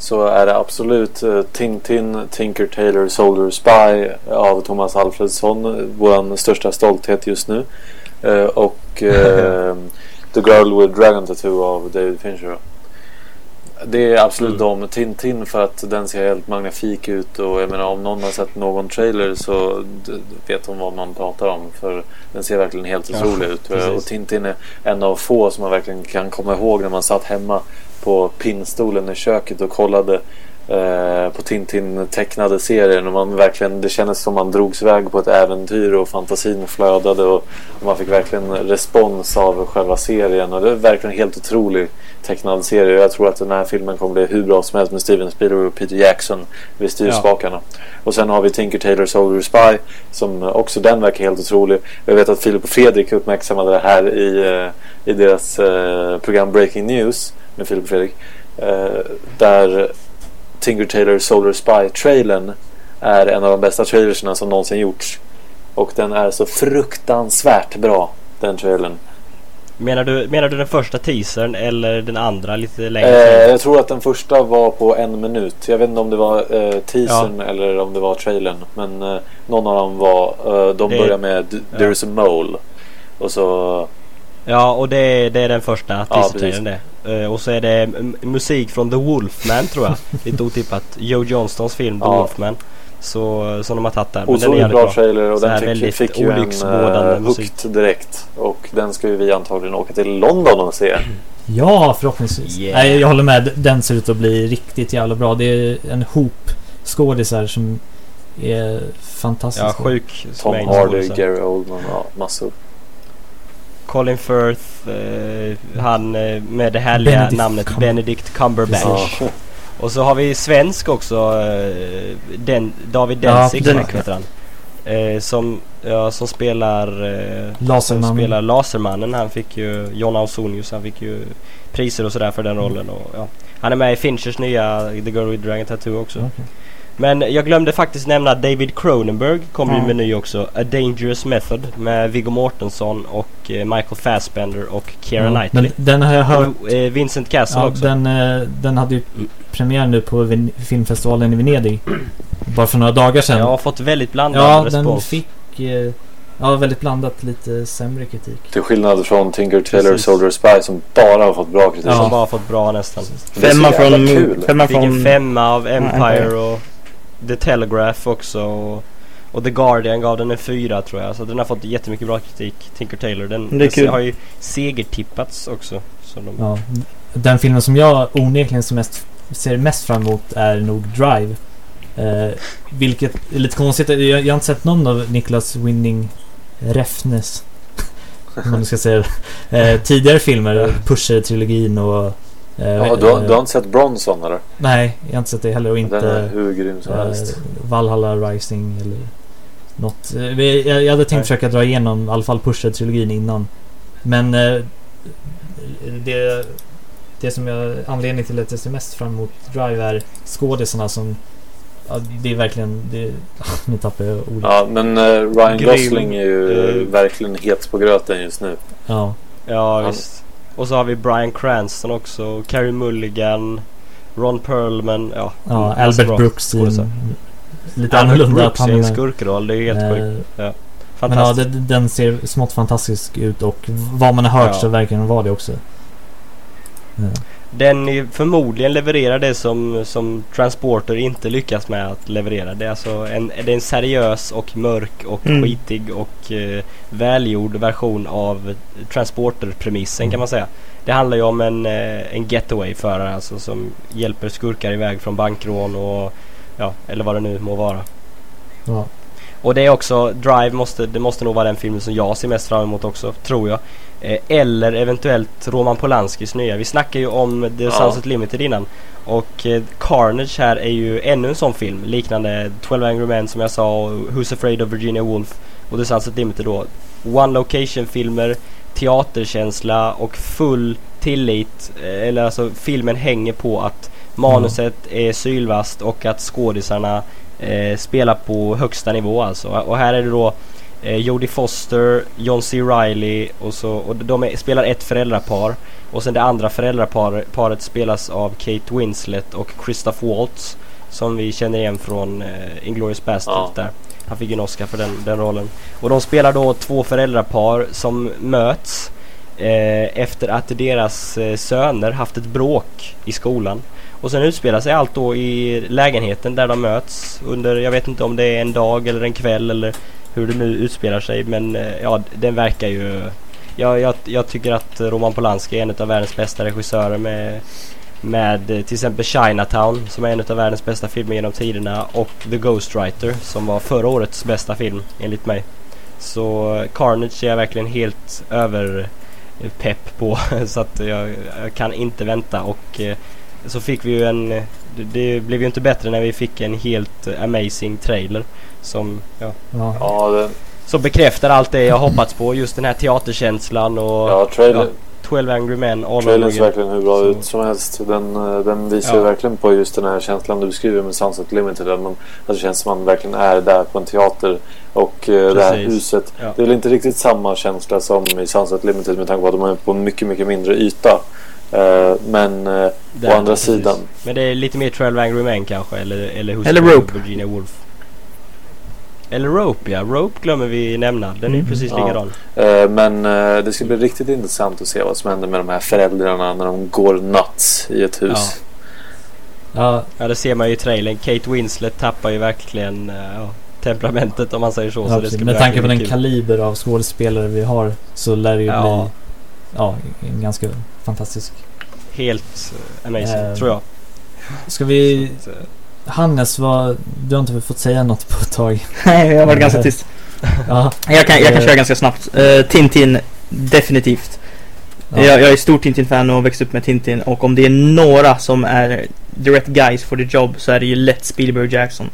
så är det absolut eh, Tintin, Tinker Tailor Soldier Spy av Thomas Alfredsson, eh, vår största stolthet just nu. Eh, Och eh, The Girl with Dragon Tattoo av David Fincher. Det är absolut Mm. de. Tintin för att den ser helt magnifik ut och jag menar om någon har sett någon trailer så vet de vad man pratar om för den ser verkligen helt Ja, otrolig ut. precis. Och Tintin är en av få som man verkligen kan komma ihåg när man satt hemma på pinnstolen i köket och kollade på Tintin tecknade serien och man verkligen, det kändes som man drogs iväg på ett äventyr och fantasin flödade och, man fick verkligen respons av själva serien och det är verkligen en helt otrolig tecknad serie. Jag tror att den här filmen kommer bli hur bra som helst med Steven Spielberg och Peter Jackson vid styrspakarna. Och sen har vi Tinker Tailor Soldier Spy som också den verkar helt otrolig. Jag vet att Filip och Fredrik uppmärksammade det här i, eh, i deras eh, program Breaking News med Filip och Fredrik. Eh, där Tinker Tailor Soldier Spy-trailern är en av de bästa trailersna som någonsin gjorts. Och den är så fruktansvärt bra, den trailern. Menar, du, menar du den första teasern eller den andra lite längre? Eh, jag tror att den första var på en minut. Jag vet inte om det var eh, teasern eller om det var trailern. Men eh, någon av dem var, eh, de Det- börjar med D- ja. There's a mole. Och så, Ja, och det är, det är den första Ja, teaser-trailern det. Eh, och så är det musik från The Wolfman tror jag. Lite otippat. Joe Johnstons film The Ja. Wolfman. Så, som de har tagit där. Men den är otroligt bra, trailer och Så här den fick, fick ju en uh, musik. direkt. Och den ska ju vi antagligen åka till London och se. Ja, förhoppningsvis. Yeah. Nej, jag håller med. Den ser ut att bli riktigt jävla bra. Det är en hop skådisar som är fantastiska. Ja, sjuk Tom Hardy. Gary Oldman, ja massor. Colin Firth, eh, han eh, med det härliga Benedict namnet Cum- Benedict Cumberbatch. Ja. Och så har vi svensk också, eh, den, David Ja, Densik den- heter han. Eh, som, ja, som spelar eh, som Lasermannen. spelar Lasermannen. Han fick ju, John Ausonius, han fick ju priser och sådär för den rollen. Och, ja. Han är med i Finchers nya The Girl with Dragon Tattoo också. Okej. Men jag glömde faktiskt nämna David Cronenberg kommer ju Ja. med ny också. A Dangerous Method med Viggo Mortensen och eh, Michael Fassbender och Keira Ja, Knightley. den, den har jag hört. Och, eh, Vincent Castle Ja, också. den, eh, den hade ju premiär nu på Ven- filmfestivalen i Venedig. Bara för några dagar sedan. Jag har fått väldigt blandad ja respons. den fick... Eh, ja, väldigt blandat. Lite sämre kritik. Till skillnad från Tinker Tailor. Soldier Spy som bara har fått bra kritik. Som Ja. bara fått bra nästan. Femma från... kul. Femma från... femma av Empire Empire. och The Telegraph också. Och, och The Guardian gav den en fyra tror jag. Så den har fått jättemycket bra kritik. Tinker Tailor. Den, Det är den kul. har ju segertippats också. Så de, Ja, den filmen som jag onekligen som mest, ser mest fram emot är nog Drive. Eh, vilket är lite konstigt. Jag, jag har inte sett någon av Niklas Winning Refnes. Om man ska säga. Eh, tidigare filmer. Pusher-trilogin och... eh, Ja, du, har, du har inte sett Bronson eller? Nej, jag har inte sett det heller. Och Den är inte hur grym som eh, helst. Valhalla Rising eller något. Eh, Jag, jag hade tänkt Nej. försöka dra igenom i alla fall Pusher-trilogin innan. Men det, det som jag, anledningen till att jag ser mest fram emot Drive är skådisarna som ja, det är verkligen... Det, nu tappar jag ordet. Ja, men Ryan Gosling är ju eh, verkligen het på gröten just nu. Ja. Ja, Han- visst. Och så har vi Brian Cranston också, Carey Mulligan, Ron Perlman, ja. ja massa Albert bra Brooks i en, lite Albert annorlunda. Brooks i en skurkroll, det är helt sjukt. eh, Men ja, det, den ser smått fantastisk ut och vad man har hört Ja. så verkar den vara det också. Ja. Den är förmodligen levererar det som, som Transporter inte lyckas med att leverera. Det är alltså en, det är en seriös och mörk och Mm. skitig och eh, välgjord version av Transporter-premissen Mm. kan man säga. Det handlar ju om en, eh, en getaway-förare alltså som hjälper skurkar iväg från bankrån och ja, eller vad det nu må vara. Ja. Och det är också, Drive måste, det måste nog vara den filmen som jag ser mest fram emot också, tror jag. Eh, eller eventuellt Roman Polanskis nya. Vi snackade ju om The Ja. Sunset Limited innan. Och eh, Carnage här är ju ännu en sån film, liknande 12 Angry Men som jag sa och Who's Afraid of Virginia Woolf och The Sunset Limited då. One Location filmer, teaterkänsla och full tillit, eh, eller alltså filmen hänger på att manuset är sylvast och att skådisarna eh, spelar på högsta nivå alltså. Och här är det då eh, Jodie Foster, John C. Reilly och så och de är, spelar ett föräldrapar. Och sen det andra föräldraparet spelas av Kate Winslet och Christoph Waltz. Som vi känner igen från eh, Inglourious Basterds Ja. där. Han fick en Oscar för den, den rollen. Och de spelar då två föräldrapar som möts eh, efter att deras eh, söner haft ett bråk i skolan. Och sen utspelar sig allt då i lägenheten där de möts under, jag vet inte om det är en dag eller en kväll eller hur det nu utspelar sig men eh, ja, den verkar ju... Jag, jag, jag tycker att Roman Polanski är en av världens bästa regissörer med, med eh, till exempel Chinatown som är en av världens bästa filmer genom tiderna och The Ghostwriter som var förra årets bästa film enligt mig. Så eh, Carnage är jag verkligen helt över pepp på så att jag, jag kan inte vänta och så fick vi ju en... Det, det blev ju inte bättre när vi fick en helt amazing trailer som ja, Ja. Ja, det, så bekräftar allt det jag hoppats på. Just den här teaterkänslan och ja trailer, ja, 12 Angry Men trailern ser verkligen hur bra Så- ut som helst. Den, eh, den visar ju Ja. verkligen på just den här känslan du beskriver med Sunset Limited. Att, man, att det känns som man verkligen är där på en teater. Och eh, det här Precis. huset. Ja. Det är väl inte riktigt samma känsla som i Sunset Limited med tanke på att de är på en mycket, mycket mindre yta. Eh, men eh, Där, å andra precis. sidan. Men det är lite mer 12 Angry Men kanske eller, eller Eller Rope. Virginia Woolf. Eller Rope ja, Rope glömmer vi nämna. Den är Mm. precis Ja. likadan. Eh, men det ska bli riktigt intressant att se vad som händer med de här föräldrarna när de går nuts i ett hus. Ja, Ja det ser man ju i trailern. Kate Winslet tappar ju verkligen ja, temperamentet om man säger så. ja, så det precis. ska Med tanke på den kul. kaliber av skådespelare vi har så lär det ju Ja. bli ja, en ganska fantastisk. Helt eh, amazing Eh, tror jag. Ska vi... Så, eh, Hannes, vad, du har inte fått säga något på ett tag. Nej, jag har varit ganska tyst. Ja, Jag kan, jag kan Eh. köra ganska snabbt. Uh, Tintin, definitivt. ja. Jag, jag är stor Tintin-fan och har växt upp med Tintin. Och om det är några som är the rätt guys for the job så är det ju lätt Spielberg Jackson.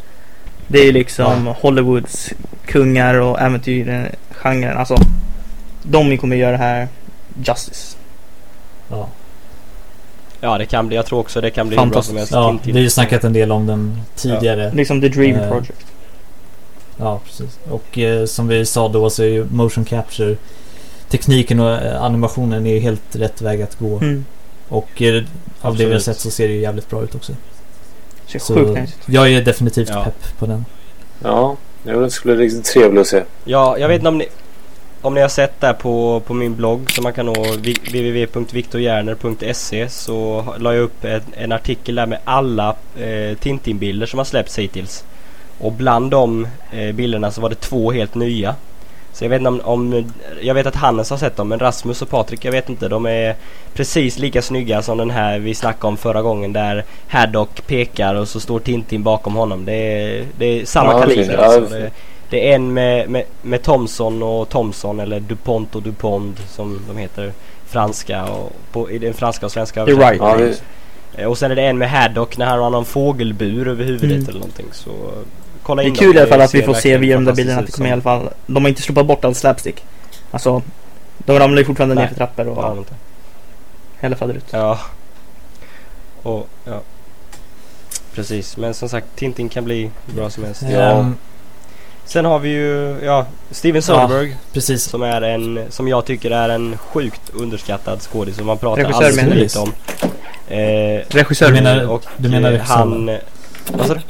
Det är ju liksom Hollywoods kungar och äventyr-genren. Alltså, de kommer göra det här justice. ja. Ja det kan bli, jag tror också det kan bli hur bra som helst. ja vi har ju snackat en del om den tidigare. Liksom the dream Eh. project. Ja, precis. Och eh, som vi sa då så är ju motion capture tekniken och eh, animationen är ju helt rätt väg att gå. Mm. Och eh, av det vi har sett så ser det ju jävligt bra ut också. Ser Så sjukt nice jag är definitivt Ja. pepp på den. Ja, jo, det skulle bli riktigt trevligt att se. Ja, jag vet inte om ni, om ni har sett där på, på min blogg som man kan nå vi- www.viktorjerner.se så la jag upp en, en artikel där med alla eh, Tintin-bilder som har släppts hittills. Och bland de eh, bilderna så var det två helt nya. Så jag vet inte om, om jag vet att Hannes har sett dem men Rasmus och Patrik jag vet inte. De är precis lika snygga som den här vi snackade om förra gången där Haddock pekar och så står Tintin bakom honom. Det är, det är samma Ja, kaliber alltså. Det- är en med, med, med Thomson och Thomson eller DuPont och DuPont som de heter. Franska och på, i den franska och svenska right. Ja, Eh, Och sen är det en med Haddock när han har någon fågelbur över huvudet Mm. eller någonting. Så eh, kolla Det är in kul i alla fall att vi får se via de där bilderna att det kommer i alla fall. De har inte slopat bort all slapstick. Alltså, de ramlar ju fortfarande Nej. ner för trappor och Ja, hela faderut. Ja. Och ja. Precis, men som sagt Tintin kan bli bra som helst. Ja. Sen har vi ju, ja, Steven Soderbergh precis. som är en, som jag tycker är en sjukt underskattad skådis som man pratar Regissör alldeles för lite om. Eh, Regissör. Du menar- och du menar eh, regissör, han... Vad sa du?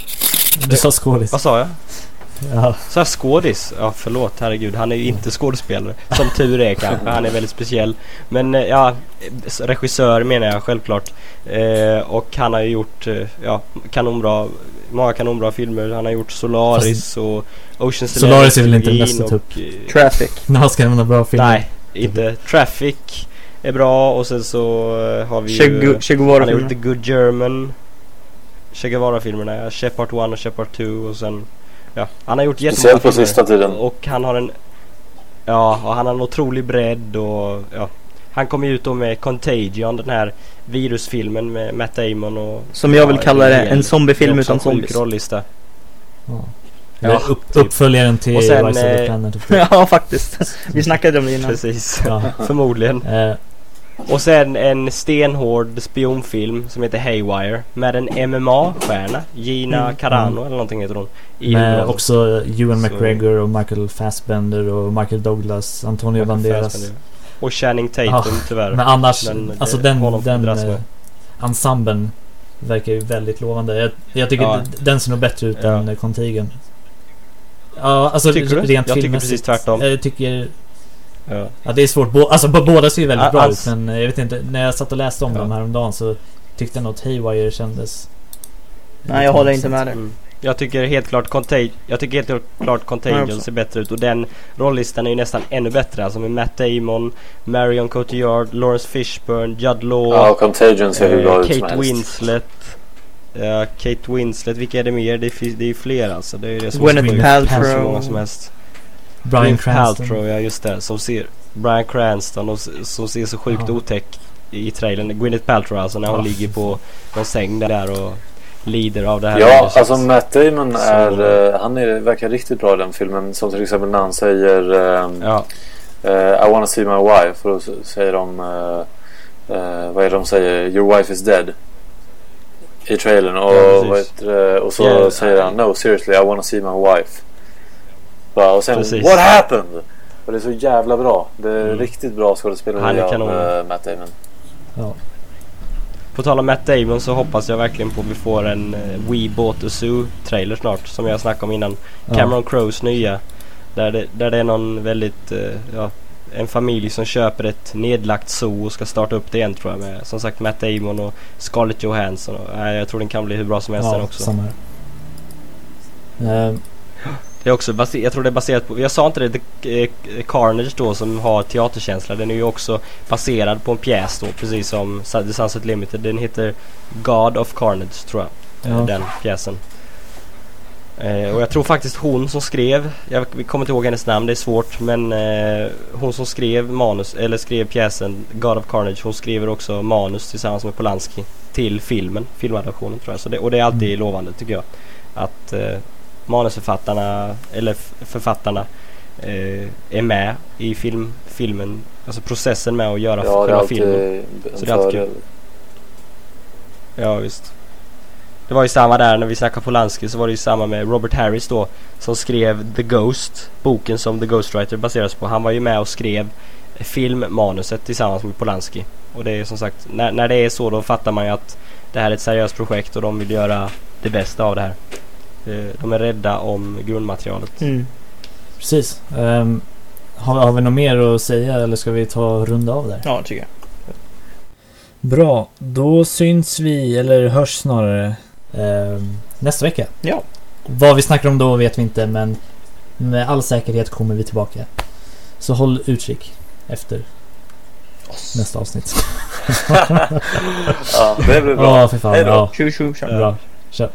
Du sa skådis. Vad sa jag? Ja. Så skådis? Ja förlåt, herregud. Han är ju inte skådespelare. Som tur är kanske. Han är väldigt speciell. Men eh, ja, eh, regissör menar jag självklart. Eh, och han har ju gjort eh, ja, kanonbra, många kanonbra filmer. Han har gjort Solaris och Ocean's Solaris är väl inte trilogin mesta och, typ. eh, Traffic. När ska nämna bra filmer? Nej, inte. Traffic är bra och sen så eh, har vi ju... Che Gu- Che Han har gjort The. Good German. Che Guevara-filmerna, Part 1 och Chef Part 2 och sen... Ja, han har gjort jättemånga Speciellt på filmer. sista tiden. Och han har en... Ja, och han har en otrolig bredd och ja. Han kom ju ut då med Contagion, den här virusfilmen med Matt Damon och... Som jag vill Ja, kalla det, en zombiefilm utan zombies. rollista. Ja. Ja, upp, typ. uppföljaren till Och sen, Rise of the eh, Planet ja, faktiskt. Vi snackade om det innan. Precis, Ja. förmodligen. Eh, Och sen en stenhård spionfilm som heter Haywire med en MMA-stjärna, Gina Mm. Carano Mm. eller någonting heter hon. I med huvudrollen. också Ewan McGregor och Michael Fassbender och Michael Douglas, Antonio Michael Banderas. Fassbender. Och Channing Tatum Ja, tyvärr. Men annars, Men det- alltså den, den eh, ensemblen verkar ju väldigt lovande. Jag, jag tycker Ja. den ser nog bättre ut Ja. än eh, Contagion. Ja, alltså Tycker du? rent Jag tycker precis tvärtom. Jag tycker, Ja. ja det är svårt. Bå, alltså båda ser ju väldigt bra ut men eh, jag vet inte, när jag satt och läste om Ja. dem häromdagen så tyckte jag nog att Haywire kändes... Nej, jag håller inte med dig. Mm. Jag tycker helt klart Contag- Jag tycker helt klart Contagion ser bättre ut och den rollistan är ju nästan ännu bättre. Alltså med Matt Damon, Marion Cotillard, Lawrence Fishburne, Judd Law, Ja, och Contagion ser hur bra eh, ut som Kate. Winslet. Ja, Kate Winslet, vilka är det mer? Det är, det är fler alltså. Det är det som Gwyneth Paltrow. som helst. Brian Gwyneth Cranston. Paltrow, ja just det. Som ser Brian Cranston och som ser så sjukt Ja. otäck i trailern. Gwyneth Paltrow alltså när hon Ja. ligger på någon säng där och lider av det här Ja, alltså Matt Damon Så- är, eh, han är, verkar riktigt bra i den filmen. Som till exempel när han säger ehm, Ja, eh, I wanna see my wife. Och då säger de, eh, vad är det de säger? Your wife is dead. I trailern. Och, Ja, det? och så Ja, säger han No seriously I wanna see my wife. Och sen Precis. What happened? Och det är så jävla bra. Det är Mm. riktigt bra skådespeleri Han är av eh, Matt Damon. Ja. På tal om Matt Damon så hoppas jag verkligen på att vi får en uh, We Bought a Zoo trailer snart som jag snackade om innan. Ja. Cameron Crowes nya. Där det, där det är någon väldigt, eh, ja, en familj som köper ett nedlagt zoo och ska starta upp det igen tror jag med som sagt Matt Damon och Scarlett Johansson. Och, nej, jag tror den kan bli hur bra som helst den Ja, också. samma här. Det är också jag tror det är baserat på, jag sa inte det, The, eh, Carnage då som har teaterkänsla. Den är ju också baserad på en pjäs då precis som The Sunset Limited. Den heter God of Carnage tror jag. eh, Ja. Den pjäsen. Eh, och jag tror faktiskt hon som skrev, jag kommer inte ihåg hennes namn, det är svårt men eh, hon som skrev manus, eller skrev pjäsen God of Carnage, hon skriver också manus tillsammans med Polanski till filmen, filmadaptionen tror jag. Så det, och det är alltid Mm. lovande tycker jag. Att eh, manusförfattarna, eller författarna eh, är med i film, filmen, alltså processen med att göra Ja, själva filmen. en Så det är alltid fördel. Ja visst. Det var ju samma där när vi snackade Polanski så var det ju samma med Robert Harris då som skrev The Ghost, boken som The Ghostwriter baseras på. Han var ju med och skrev filmmanuset tillsammans med Polanski. Och det är som sagt, när, när det är så då fattar man ju att det här är ett seriöst projekt och de vill göra det bästa av det här. Eh, De är rädda om grundmaterialet. Mm. precis. Ehm, har, har vi något mer att säga eller ska vi ta och runda av där? Ja, tycker jag. Bra, då syns vi, eller hörs snarare, ehm, nästa vecka. Ja. Vad vi snackar om då vet vi inte men med all säkerhet kommer vi tillbaka. Så håll utkik efter nästa avsnitt. Ja, det blir bra. Ja, för fan. Hej då. Ja, Tjo tjo tja. bra. Kör.